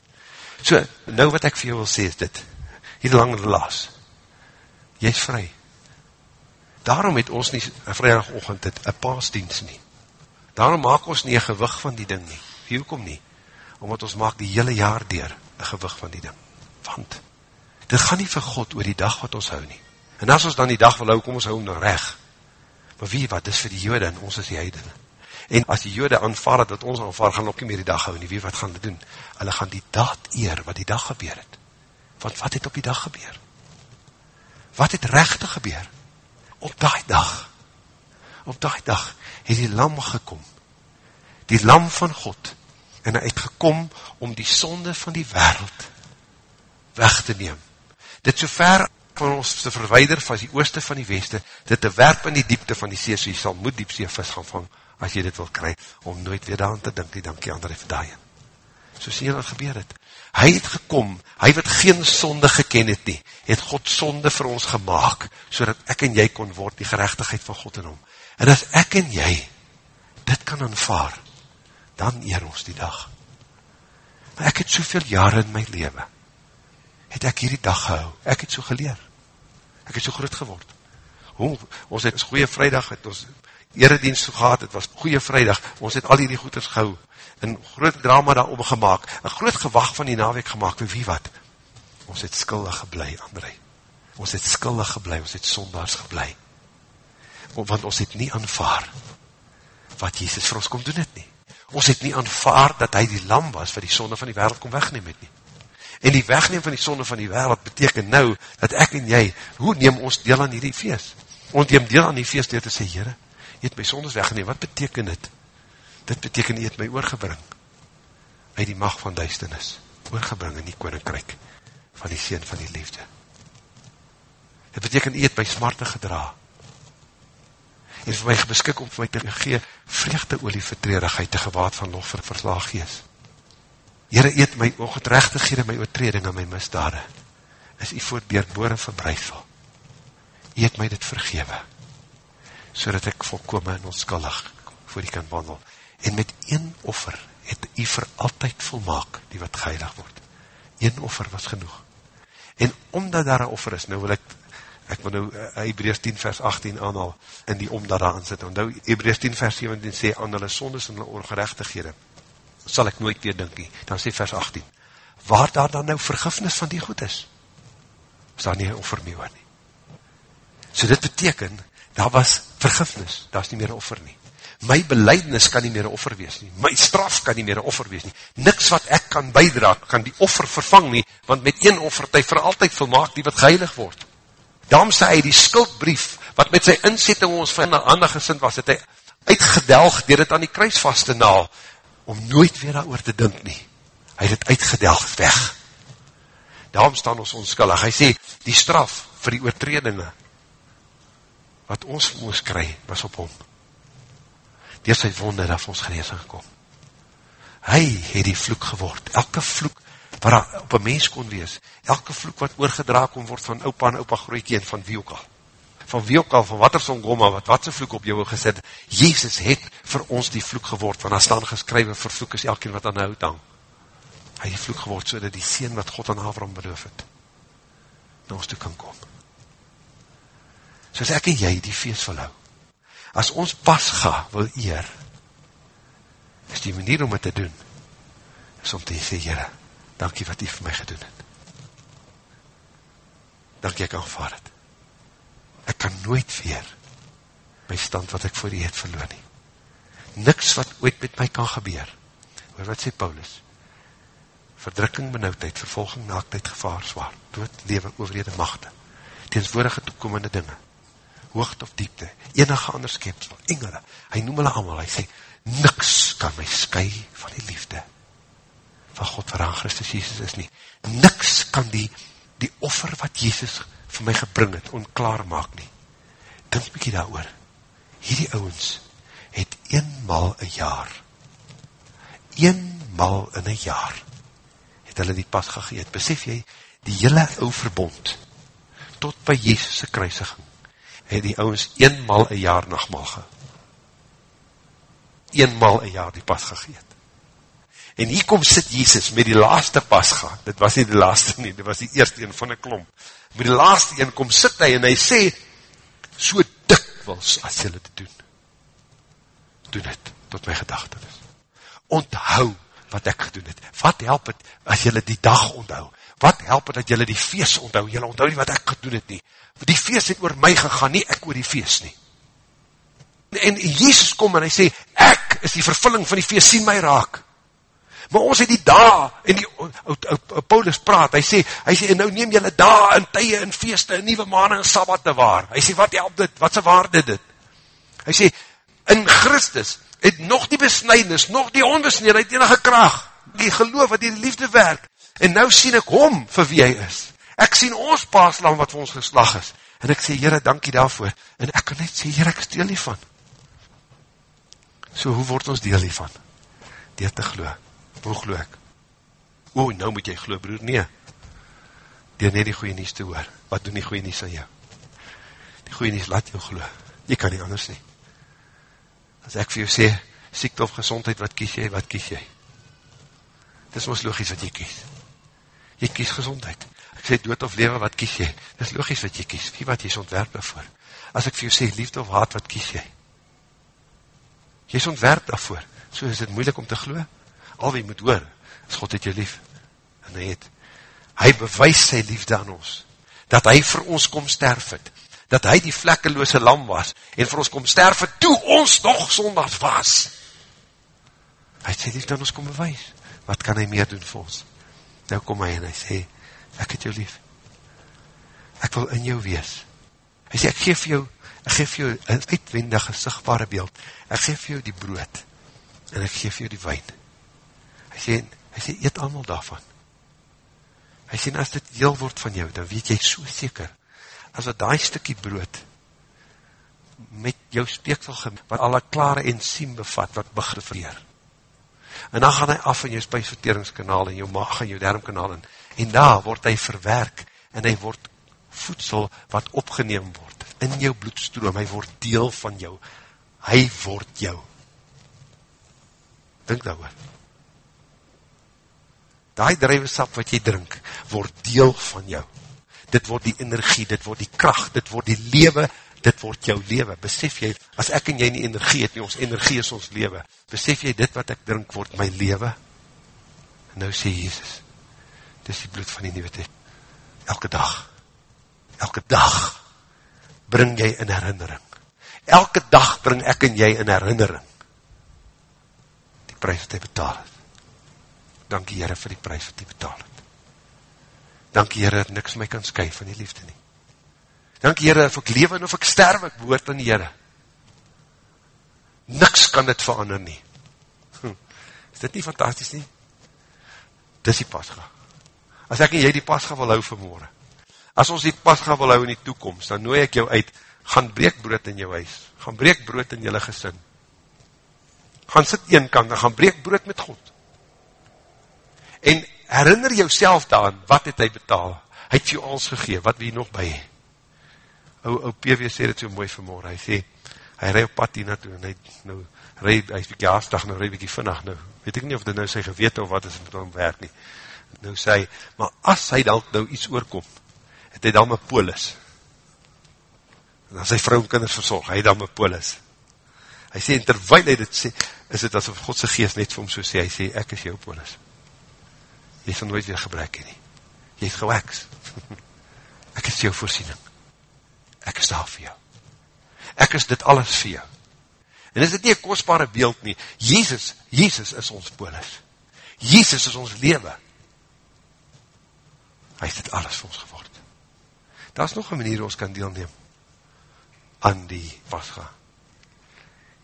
so, nou wat ek vir jou wil sê is dit, hier lang relaas, jy is vry, daarom het ons nie, een vrijdagochtend het, een paasdienst nie, daarom maak ons nie een gewig van die ding nie, wie hoekom nie, omdat ons maak die hele jaar deur, een gewig van die ding, want, dit gaan nie vir God oor die dag wat ons hou nie, en as ons dan die dag wil hou, kom ons hou om nou recht, Maar wie wat, dis vir die jode en ons is die heidene. En as die jode aanvaard dat ons aanvaard, gaan ook nie meer die dag hou nie, wie wat gaan dit doen? Hulle gaan die daad eer wat die dag gebeur het. Want wat het op die dag gebeur? Wat het rechte gebeur? Op die dag, op die dag het die lam gekom, die lam van God, en hy het gekom om die sonde van die wereld weg te neem. Dit so ver van ons te verweider van die ooste van die weste, dit te werp in die diepte van die see, so jy sal moet diepsee vis gaan vang, as jy dit wil kry, om nooit weer daan te dink, die dankie ander even daarin. So sien jy wat gebeur het. Hy het gekom, hy wat geen sonde geken het nie, het God sonde vir ons gemaakt, so dat ek en jy kon word die gerechtigheid van God in hom. En as ek en jy dit kan aanvaar, dan eer ons die dag. Maar ek het soveel jare in my leven, het ek hierdie dag gehou. Ek het so geleer. Ek het so groot geword. Hoe, ons het goeie vrijdag, het ons eredienst gehad, het was goeie vrijdag, ons het al hierdie goeders gehou, en groot drama daar omgemaak, een groot gewacht van die naweek gemaakt, wie wat? Ons het skuldig geblei, André. Ons het skuldig geblei, ons het sondags geblei. Want ons het nie aanvaar wat Jezus vir ons kom doen het nie. Ons het nie aanvaar dat hy die lam was, wat die sonde van die wereld kom wegneem het nie. En die wegneem van die sonde van die wereld beteken nou, dat ek en jy, hoe neem ons deel aan hierdie feest? Ons neem deel aan die feest door te sê, Heere, jy het my sondes weggeneem, wat beteken dit? Dit beteken, jy het my oorgebring, uit die macht van duisternis, oorgebring in die koninkryk, van die sien van die liefde. Dit beteken, jy het my smarte gedra, en vir my beskik om vir my te gee, vreugde olie vertredigheid, te gewaad van nog vir verslaag geest. Heere, eet my ongetrechtighede, my oortreding en my misdade, is u voor deurboor en verbreisel. Eet my dit vergewe, so dat ek volkome en onskullig voor die kan wandel. En met een offer het u vir altyd volmaak, die wat geheilig word. Een offer was genoeg. En omdat daar een offer is, nou wil ek, ek wil nou uh, Hebreus 10 vers 18 aanhaal, in die omdat daar aan sit. Want nou Hebreus 10 vers 17 sê, aan hulle sondes en hulle ongerechtighede, sal ek nooit weer dink nie. Dan sê vers 18, waar daar dan nou vergifnis van die goed is, is daar nie een offer oor nie. So dit beteken, daar was vergifnis, daar is nie meer een offer nie. My beleidnis kan nie meer een offer wees nie. My straf kan nie meer een offer wees nie. Niks wat ek kan bijdra, kan die offer vervang nie, want met een offer het hy vir altyd volmaak die wat geheilig word. Daarom sê hy die skuldbrief, wat met sy inzetting ons van een ander gesind was, het hy uitgedelg, dier het aan die kruis vast te naal, om nooit weer daar te dink nie. Hy het het uitgedelg weg. Daarom staan ons onskullig. Hy sê, die straf vir die oortredinge, wat ons moes kry, was op hom. Door sy wonde het ons geneesing gekom. Hy het die vloek geword. Elke vloek wat op een mens kon wees, elke vloek wat oorgedra kon word van opa en opa groeitje en van wie ook al van wie ook al, van wat er son goma, wat wat sy vloek op jou gesit, Jezus het vir ons die vloek geword, want daar staan geskrywe, vervloek is elkeen wat aan hout hang. Hy het die vloek geword, so dat die sien wat God aan Avram beloof het, na ons toe kan kom. Soos ek en jy die feest wil hou. As ons pas ga wil eer, is die manier om het te doen, is om te sê, Heere, dankie wat u vir my gedoen het. Dankie ek aanvaard het ek kan nooit weer my stand wat ek voor die het verloor nie. Niks wat ooit met my kan gebeur. Hoor wat sê Paulus? Verdrukking, benauwdheid, vervolging, naaktheid, gevaar, zwaar, dood, leven, overhede, machte, teenswoordige toekomende dinge, hoogte of diepte, enige ander skepsel, engele, hy noem hulle allemaal, hy sê, niks kan my sky van die liefde, van God waar aan Christus Jesus is nie, niks kan die, die offer wat Jezus vir my gebring het, onklaar maak nie, dink bykie daar oor, hierdie ouwens, het eenmaal een jaar, eenmaal in een jaar, het hulle die pas gegeet, besef jy, die hele ou verbond, tot by Jezus' kruisiging, het die ouwens eenmaal een jaar nachtmaal ge, eenmaal een jaar die pas gegeet, en hier kom sit Jezus met die laaste pas ga, dit was nie die laaste nie, dit was die eerste een van die klomp, met die laaste een kom sit hy, en hy sê, so dikwils as jylle te doen, doen het, tot my gedachte is. Onthou wat ek gedoen het. Wat help het, as jylle die dag onthou? Wat help het, dat jylle die feest onthou? Jylle onthou nie wat ek gedoen het nie. Die feest het oor my gegaan, nie ek oor die feest nie. En, en Jezus kom en hy sê, ek is die vervulling van die feest, sien my raak. Maar ons het die dag, en die, o, o, o, Paulus praat, hy sê, hy sê, en nou neem jylle dag, en tye, en feeste, en nieuwe maanden, en sabbat te waar. Hy sê, wat help dit? Wat se waarde dit? Hy sê, in Christus het nog die besnijdenis, nog die onbesnijdenis enige kracht, die geloof wat die liefde werk, en nou sien ek hom vir wie hy is. Ek sien ons paaslam wat vir ons geslag is, en ek sê, Heere, dankie daarvoor, en ek kan net sê, Heere, ek is deel hiervan. So, hoe word ons deel hiervan? Deel te glo. Hoe glo ek? O, nou moet jy glo, broer, nee. Deel net die goeie nies te hoor. Wat doen die goeie nies aan jou? Die goeie nies laat jou glo. Jy kan nie anders nie. As ek vir jou sê, siekte of gezondheid, wat kies jy, wat kies jy? Dis ons logisch wat jy kies. Jy kies gezondheid. Ek sê dood of lewe, wat kies jy? Dis logisch wat jy kies. Wie wat jy is ontwerp daarvoor? As ek vir jou sê liefde of haat, wat kies jy? Jy is ontwerp daarvoor. So is dit moeilik om te glo. Al wie moet hoor, is God het jou lief. En hy het, hy bewys sy liefde aan ons. Dat hy vir ons kom sterf het dat hy die vlekkeloose lam was, en vir ons kom sterwe, toe ons nog zondag was. Hy het sy liefde aan ons kom bewys. Wat kan hy meer doen vir ons? Nou kom hy en hy sê, ek het jou lief. Ek wil in jou wees. Hy sê, ek geef jou, ek geef jou een uitwendige, sigtbare beeld. Ek geef jou die brood, en ek geef jou die wijn. Hy sê, hy sê, eet allemaal daarvan. Hy sê, as dit deel word van jou, dan weet jy so seker, as wat die stikkie brood met jou speeksel gemeen, wat alle klare enzym bevat, wat begrifleer. En dan gaan hy af in jou spijsverteringskanaal, in jou maag, in jou dermkanaal, en, en daar word hy verwerk, en hy word voedsel wat opgeneem word, in jou bloedstroom, hy word deel van jou, hy word jou. Dink daar oor. Die drijwesap wat jy drink, word deel van jou dit word die energie, dit word die kracht, dit word die lewe, dit word jou lewe. Besef jy, as ek en jy nie energie het nie, ons energie is ons lewe. Besef jy, dit wat ek drink word my lewe? En nou sê Jesus, dit is die bloed van die nieuwe tijd. Elke dag, elke dag, bring jy in herinnering. Elke dag bring ek en jy in herinnering. Die prijs wat hy betaal het. Dankie Heere vir die prijs wat hy betaal het. Dankie Heere, dat niks my kan sky van die liefde nie. Dankie Heere, of ek lewe en of ek sterwe, ek behoort aan die Heere. Niks kan dit verander nie. Hm. Is dit nie fantastisch nie? Dis die pasga. As ek en jy die pasga wil hou vanmorgen, as ons die pasga wil hou in die toekomst, dan nooi ek jou uit, gaan breek brood in jou huis, gaan breek brood in jylle gesin, gaan sit een kant, dan gaan breek brood met God. En herinner jou self daan, wat het hy betaal? Hy het jou alles gegeen, wat wie nog by? Ou, ou PW sê dit so mooi vanmorgen, hy sê, hy rij op pad hier naartoe, en hy, nou, rij, hy is bykie haastig, nou rij bykie vinnig, nou, weet ek nie of dit nou sy gewete of wat is met hom werk nie. Nou sê hy, maar as hy dan nou iets oorkom, het hy dan my polis. En as hy vrou en kinders verzorg, hy dan my polis. Hy sê, en terwijl hy dit sê, is dit asof Godse geest net vir hom so sê, hy sê, ek is jou polis jy sal nooit weer gebruik nie. Jy het geweks. (laughs) Ek is jou voorsiening. Ek is daar vir jou. Ek is dit alles vir jou. En is dit nie een kostbare beeld nie, Jezus, Jezus is ons polis. Jezus is ons lewe. Hy is dit alles vir ons geword. Daar is nog een manier ons kan deelneem. aan die pasga.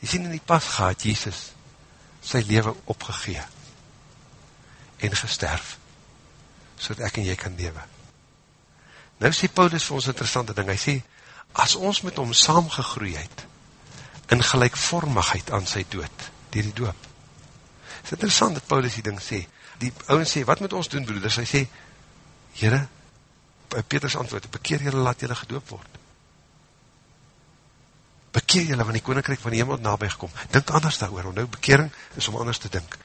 Jy sien in die pasga het Jesus sy leven opgegee en gesterf, so dat ek en jy kan lewe. Nou sê Paulus vir ons interessante ding, hy sê, as ons met hom saamgegroei het, in gelijkvormigheid aan sy dood, dier die doop. Het is interessant dat Paulus die ding sê, die ouwens sê, wat moet ons doen broeders? Hy sê, Heere, Peters antwoord, bekeer jylle, laat jylle gedoop word. Bekeer jylle, want die koninkryk van die hemel nabij gekom. Dink anders daar oor, want nou bekering is om anders te dink.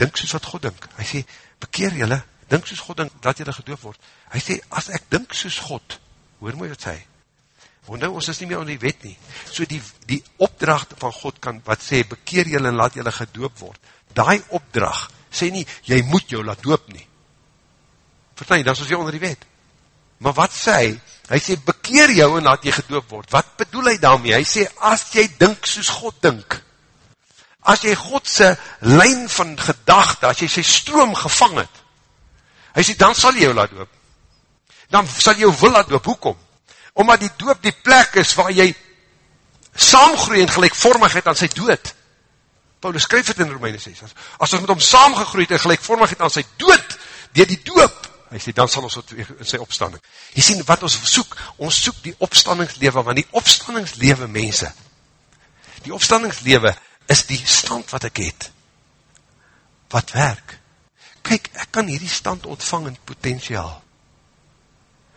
Dink soos wat God dink. Hy sê, bekeer jylle, dink soos God dink, dat jylle gedoop word. Hy sê, as ek dink soos God, hoor moet wat sê, want nou ons is nie meer onder die wet nie, so die, die opdracht van God kan, wat sê, bekeer jylle en laat jylle gedoop word, die opdracht, sê nie, jy moet jou laat doop nie, verstaan jy, dan is ons weer onder die wet, maar wat sê hy, hy sê, bekeer jou en laat jy gedoop word, wat bedoel hy daarmee, hy sê, as jy dink soos God dink, as jy Godse lijn van gedachte, as jy sy stroom gevang het, hy sê, dan sal jy jou laat doop, dan sal jy jou wil laat doop, hoekom? omdat die doop die plek is waar jy saamgroei in gelijkvormigheid aan sy dood. Paulus skryf het in Romeine 6, as, as ons met hom saamgegroei het in gelijkvormigheid aan sy dood, dier die doop, hy sê, dan sal ons in sy opstanding. Jy sien wat ons soek, ons soek die opstandingslewe, want die opstandingslewe mense, die opstandingslewe is die stand wat ek het, wat werk. Kijk, ek kan hierdie stand ontvang in potentiaal,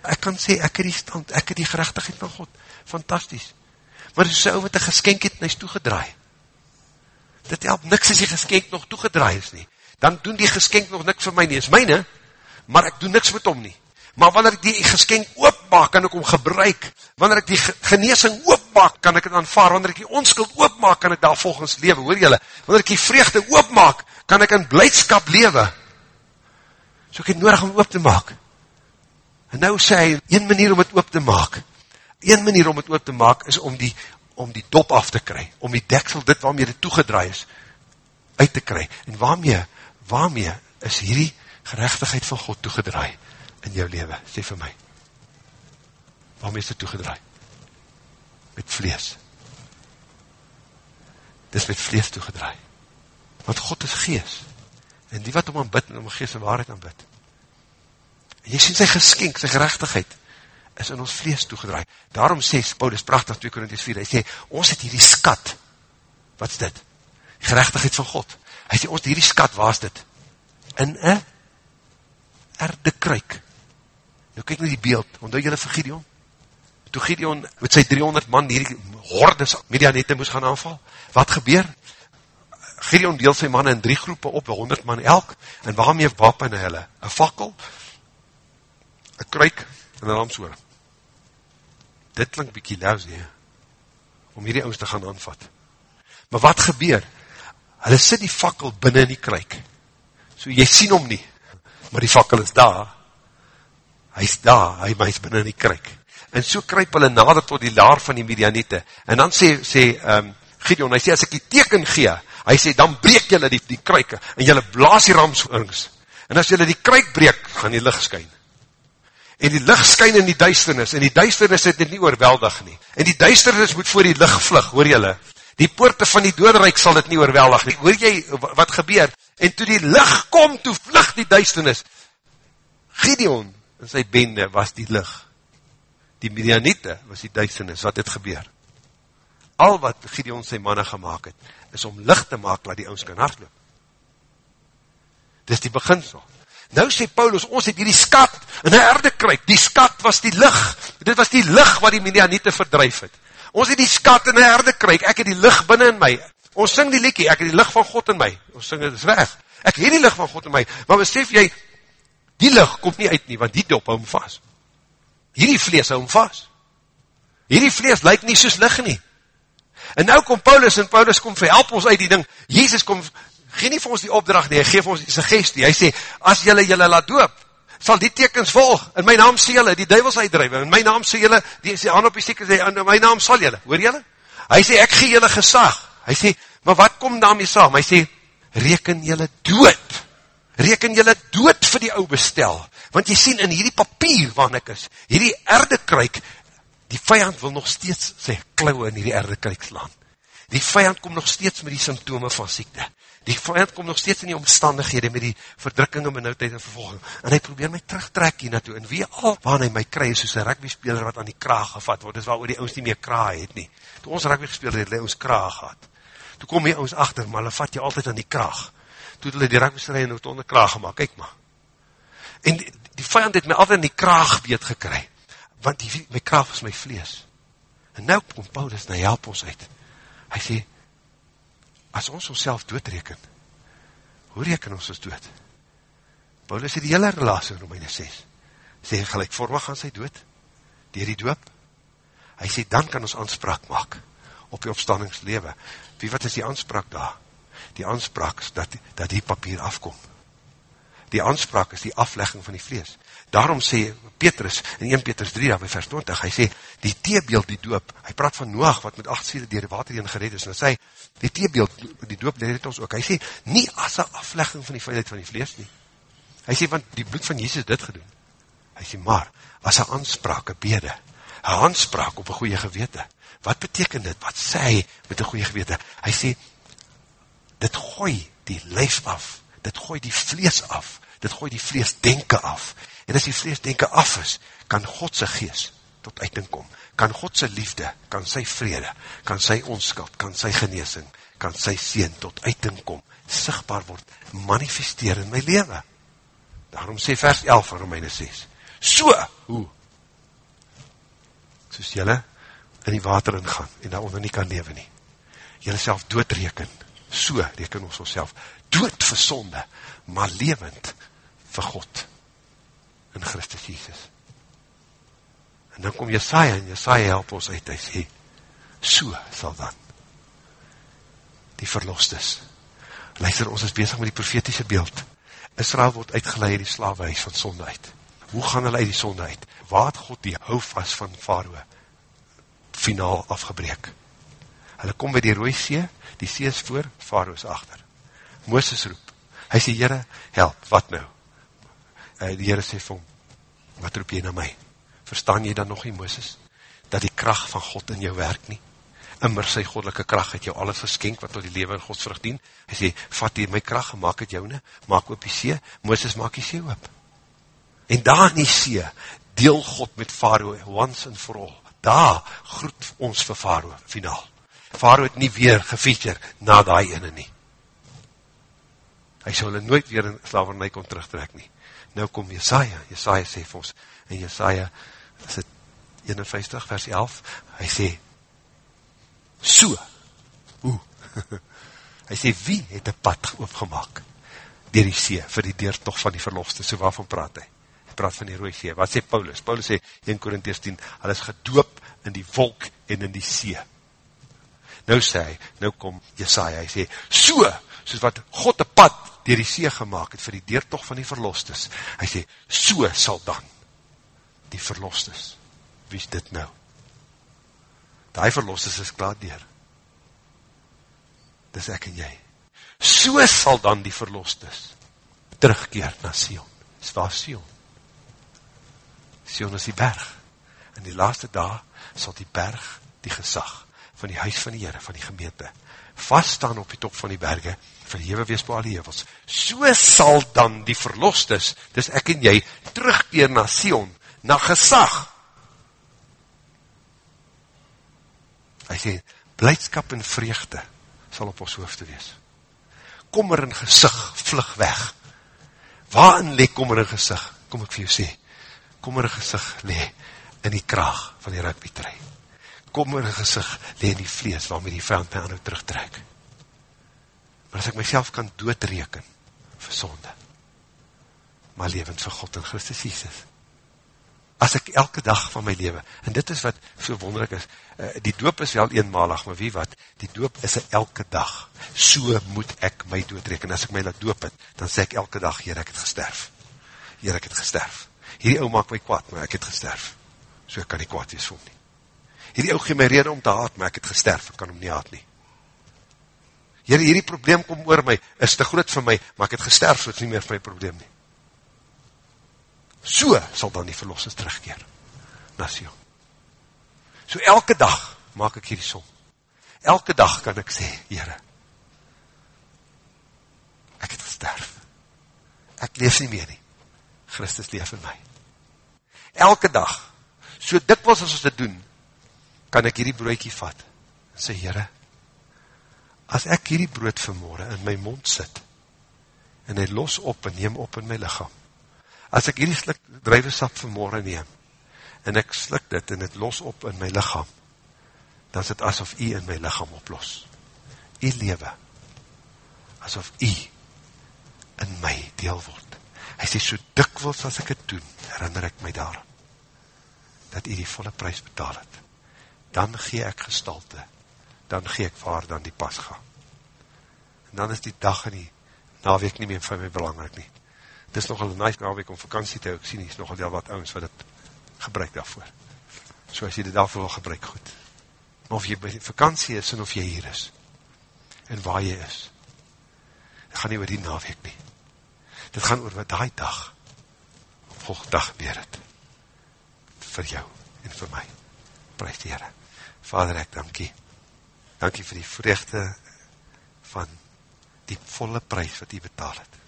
ek kan sê, ek het die stand, ek het die gerechtigheid van God, fantastisch, maar as jy met een geskenk het, en hy is toegedraai, dit help niks as die geskenk nog toegedraai is nie, dan doen die geskenk nog niks vir my nie, is myne, maar ek doen niks met hom nie, maar wanneer ek die geskenk oopmaak, kan ek hom gebruik, wanneer ek die geneesing oopmaak, kan ek het aanvaar, wanneer ek die onskuld oopmaak, kan ek daar volgens lewe, hoor jylle, wanneer ek die vreugde oopmaak, kan ek in blijdskap lewe, so ek het nodig om oop te maak, En nou sê hy, een manier om het oop te maak, een manier om het oop te maak, is om die, om die dop af te kry, om die deksel, dit waarmee dit toegedraai is, uit te kry. En waarmee, waarmee is hierdie gerechtigheid van God toegedraai in jou leven, sê vir my. Waarmee is dit toegedraai? Met vlees. Dis met vlees toegedraai. Want God is gees. En die wat om aanbid en om gees en waarheid aanbid, jy sien sy geskenk, sy gerechtigheid, is in ons vlees toegedraai. Daarom sê Paulus prachtig 2 Korinties 4, hy sê, ons het hierdie skat, wat is dit? Gerechtigheid van God. Hy sê, ons het hierdie skat, waar is dit? In een erde kruik. Nou kyk nou die beeld, onthou jylle vir Gideon? Toe Gideon met sy 300 man hierdie hordes medianette moes gaan aanval, wat gebeur? Gideon deel sy manne in drie groepen op, 100 man elk, en waarmee wapen hulle? Een fakkel, een kruik en een ramsoor. Dit klink bykie luis nie, om hierdie ouders te gaan aanvat. Maar wat gebeur? Hulle sit die fakkel binnen in die kruik. So jy sien hom nie, maar die fakkel is daar. Hy is daar, hy is binnen in die kruik. En so kruip hulle nader tot die laar van die Midianite. En dan sê, sê um, Gideon, hy sê, as ek die teken gee, hy sê, dan breek julle die, die kruike, en julle blaas die ramsoorings. En as julle die kruik breek, gaan die licht skyn en die licht skyn in die duisternis, en die duisternis het dit nie oorweldig nie, en die duisternis moet voor die licht vlug, hoor jylle, die poorte van die doodrijk sal dit nie oorweldig nie, hoor jy wat gebeur, en toe die licht kom, toe vlug die duisternis, Gideon en sy bende was die licht, die Midianite was die duisternis, wat het gebeur, al wat Gideon sy manne gemaakt het, is om licht te maak, laat die ons kan hardloop, dit is die beginsel, Nou sê Paulus, ons het hierdie skat in die erde kruik. Die skat was die licht. Dit was die licht wat die Midianite verdrijf het. Ons het die skat in die erde kruik. Ek het die licht binnen in my. Ons sing die liekie, ek het die licht van God in my. Ons sing het is weg. Ek het die licht van God in my. Maar besef jy, die licht komt nie uit nie, want die dop hou hom vast. Hierdie vlees hou hom vast. Hierdie vlees lyk nie soos licht nie. En nou kom Paulus, en Paulus kom verhelp ons uit die ding. Jezus kom gee nie vir ons die opdracht nie, hy geef ons die suggestie, hy sê, as jylle jylle laat doop, sal die tekens volg, in my naam sê jylle, die duivels uitdrijf, in my naam sê jylle, die sê aan op die stieke, sê, in my naam sal jylle, hoor jylle? Hy sê, ek gee jylle gesag, hy sê, maar wat kom daarmee saam? Hy sê, reken jylle dood, reken jylle dood vir die ou bestel, want jy sien in hierdie papier waar ek is, hierdie erde kruik, Die vijand wil nog steeds sy klauwe in die erde kijk slaan. Die vijand kom nog steeds met die symptome van siekte. Die vijand kom nog steeds in die omstandighede met die verdrukking en benauwdheid en vervolging. En hy probeer my terugtrek hier naartoe. En wie al waar hy my kry is soos een rugby speler wat aan die kraag gevat word. Dis waar die ons nie meer kraag het nie. Toe ons rugby gespeeld het, het ons kraag gehad. Toe kom jy ons achter, maar hulle vat jy altyd aan die kraag. Toe het hulle die rugby strijd en het onder kraag gemaakt. Kijk maar. En die, die vijand het my altijd in die kraag beet gekry. Want die, my kraag was my vlees. En nou kom Paulus na help ons uit. Hy sê, as ons ons doodreken, hoe reken ons ons dood? Paulus het die hele relatie in Romeine 6, sê gelijkvormig aan sy dood, dier die doop, hy sê, dan kan ons aanspraak maak, op die opstandingslewe. Wie wat is die aanspraak daar? Die aanspraak is dat, dat die papier afkom. Die aanspraak is die aflegging van die vlees. Daarom sê Petrus in 1 Petrus 3 daar by vers 20, hy sê, die theebeeld, die doop, hy praat van Noach, wat met acht siele dier die water heen gered is, en hy sê, die theebeeld, die doop leid ons ook, hy sê, nie as een aflegging van die veiligheid van die vlees nie. Hy sê, want die bloed van Jesus dit gedoen. Hy sê, maar, as een aanspraak, een bede, een aanspraak op een goeie gewete, wat beteken dit, wat sê hy met een goeie gewete? Hy sê, dit gooi die lijf af, dit gooi die vlees af, dit gooi die vlees denken af, en as die vlees denken af is, kan Godse gees tot uiting kom, kan Godse liefde, kan sy vrede, kan sy onskuld, kan sy geneesing, kan sy sien tot uiting kom, sigtbaar word, manifesteer in my leven. Daarom sê vers 11 van Romeine 6, so, hoe? Soos jylle in die water ingaan, en daaronder nie kan leven nie. Jylle self doodreken, so reken ons ons self, dood vir sonde, maar levend vir God in Christus Jesus. En dan kom Jesaja en Jesaja help ons uit, hy sê, so sal dan die verlost is. Luister, ons is bezig met die profetiese beeld. Israel word uitgeleid in die slawehuis van sonde uit. Hoe gaan hulle uit die sonde uit? Waar het God die houvast van Faroe finaal afgebreek? Hulle kom by die rooie see, die see is voor, Faroe is achter. Mooses roep, hy sê, Heere, help, wat nou? Uh, die Heere sê vir hom, wat roep jy na my? Verstaan jy dan nog nie, Mooses, dat die kracht van God in jou werk nie? Immer sy godelike kracht het jou alles geskenk, wat tot die leven in Gods vrug dien. Hy sê, vat hier my kracht en maak het jou ne, maak op die see, Mooses maak die see op. En daar in die see, deel God met Faroe, once and for all. Daar groet ons vir Faroe, finaal. Faroe het nie weer gefeature na die ene nie. Hy sal hulle nooit weer in slavernij kon terugtrek nie nou kom Jesaja, Jesaja sê vir ons, en Jesaja, is het 51 vers 11, hy sê, so, hoe, (laughs) hy sê, wie het een pad opgemaak, dier die see, vir die deurtocht van die verlofste, so waarvan praat hy? Hy praat van die rooie see, wat sê Paulus? Paulus sê, 1 Korinties 10, hy is gedoop in die wolk en in die see. Nou sê hy, nou kom Jesaja, hy sê, so, soos wat God een pad dier die see gemaakt het vir die deurtocht van die verlostes. Hy sê, so sal dan die verlostes. Wie is dit nou? Die verlostes is klaar dier. Dis ek en jy. So sal dan die verlostes terugkeer na Sion. Dis waar Sion. Sion is die berg. In die laaste dag sal die berg die gesag van die huis van die Heere, van die gemeente, vaststaan op die top van die berge, verhewe wees by al die hevels. So sal dan die verlostes, dis ek en jy, terugkeer na Sion, na gesag. Hy sê, blijdskap en vreugde sal op ons hoofd wees. Kommer en gesig, vlug weg. Waarin le kommer en gesig? Kom ek vir jou sê, kommer en gesig le in die kraag van die rugbytrui. Kommer en gesig le in die vlees waarmee die vijand my aan nou terugtrek maar as ek myself kan doodreken vir sonde, maar levend vir God en Christus Jesus, as ek elke dag van my leven, en dit is wat so wonderlik is, uh, die doop is wel eenmalig, maar wie wat, die doop is elke dag, so moet ek my doodreken, as ek my laat doop het, dan sê ek elke dag, hier ek het gesterf, hier ek het gesterf, hierdie ou maak my kwaad, maar ek het gesterf, so ek kan nie kwaad wees vir hom nie, hierdie ou gee my rede om te haat, maar ek het gesterf, ek kan hom nie haat nie, Heer, hierdie probleem kom oor my, is te groot vir my, maar ek het gesterf, so het nie meer vir my probleem nie. So sal dan die verlossers terugkeer, na Sion. So elke dag maak ek hierdie som. Elke dag kan ek sê, Heere, ek het gesterf. Ek leef nie meer nie. Christus leef in my. Elke dag, so dikwels as ons dit doen, kan ek hierdie broodjie vat, en sê, Heere, as ek hierdie brood vanmorgen in my mond sit, en hy los op en neem op in my lichaam, as ek hierdie slik drijvesap vanmorgen neem, en ek slik dit en het los op in my lichaam, dan is het asof jy in my lichaam oplos. Jy lewe, asof jy in my deel word. Hy sê, so dikwils as ek het doen, herinner ek my daarom, dat jy die volle prijs betaal het. Dan gee ek gestalte, dan gee ek waar dan die pas ga. En dan is die dag en die naweek nie meer vir my belangrijk nie. Het is nogal een nice naweek om vakantie te hou, ek sien nie, is nogal heel wat ouwens wat het gebruik daarvoor. So as jy dit daarvoor wil gebruik, goed. Maar of jy vakantie is en of jy hier is, en waar jy is, dit gaan nie oor die naweek nie. Dit gaan oor wat die dag, op volgende dag gebeur het, vir jou en vir my. Prijs die Heere. Vader, ek dankie. Dankie vir die vreugde van die volle prijs wat jy betaal het.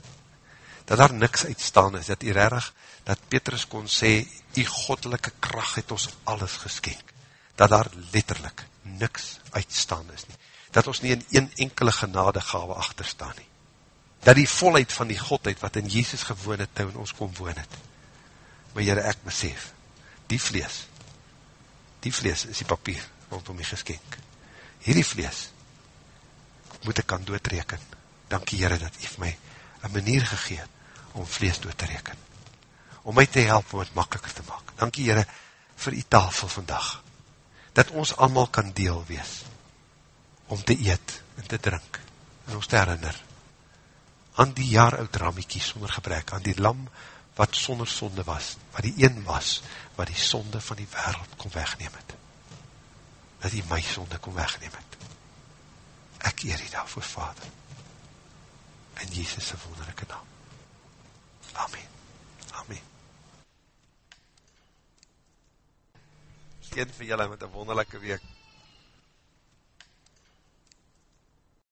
Dat daar niks uitstaan is, dat jy rarig, dat Petrus kon sê, die goddelike kracht het ons alles geskenk. Dat daar letterlik niks uitstaan is nie. Dat ons nie in een enkele genadegave achterstaan nie. Dat die volheid van die godheid wat in Jezus gewoon het, nou in ons kom woon het. Maar jyre, ek besef, die vlees, die vlees is die papier rondom die geskenk. Hierdie vlees moet ek kan doodreken. Dankie jyre dat jy my een manier gegeet om vlees dood te reken om my te help om het makkeliker te maak. Dankie Heere vir die tafel vandag, dat ons allemaal kan deel wees, om te eet en te drink, en ons te herinner, aan die jaar oud ramiekie sonder gebrek, aan die lam wat sonder sonde was, wat die een was, wat die sonde van die wereld kon wegneem het, dat die my sonde kon wegneem het. Ek eer die daarvoor, Vader, in Jesus' wonderlijke naam. Amen. Amen. een vir julle met een wonderlijke week.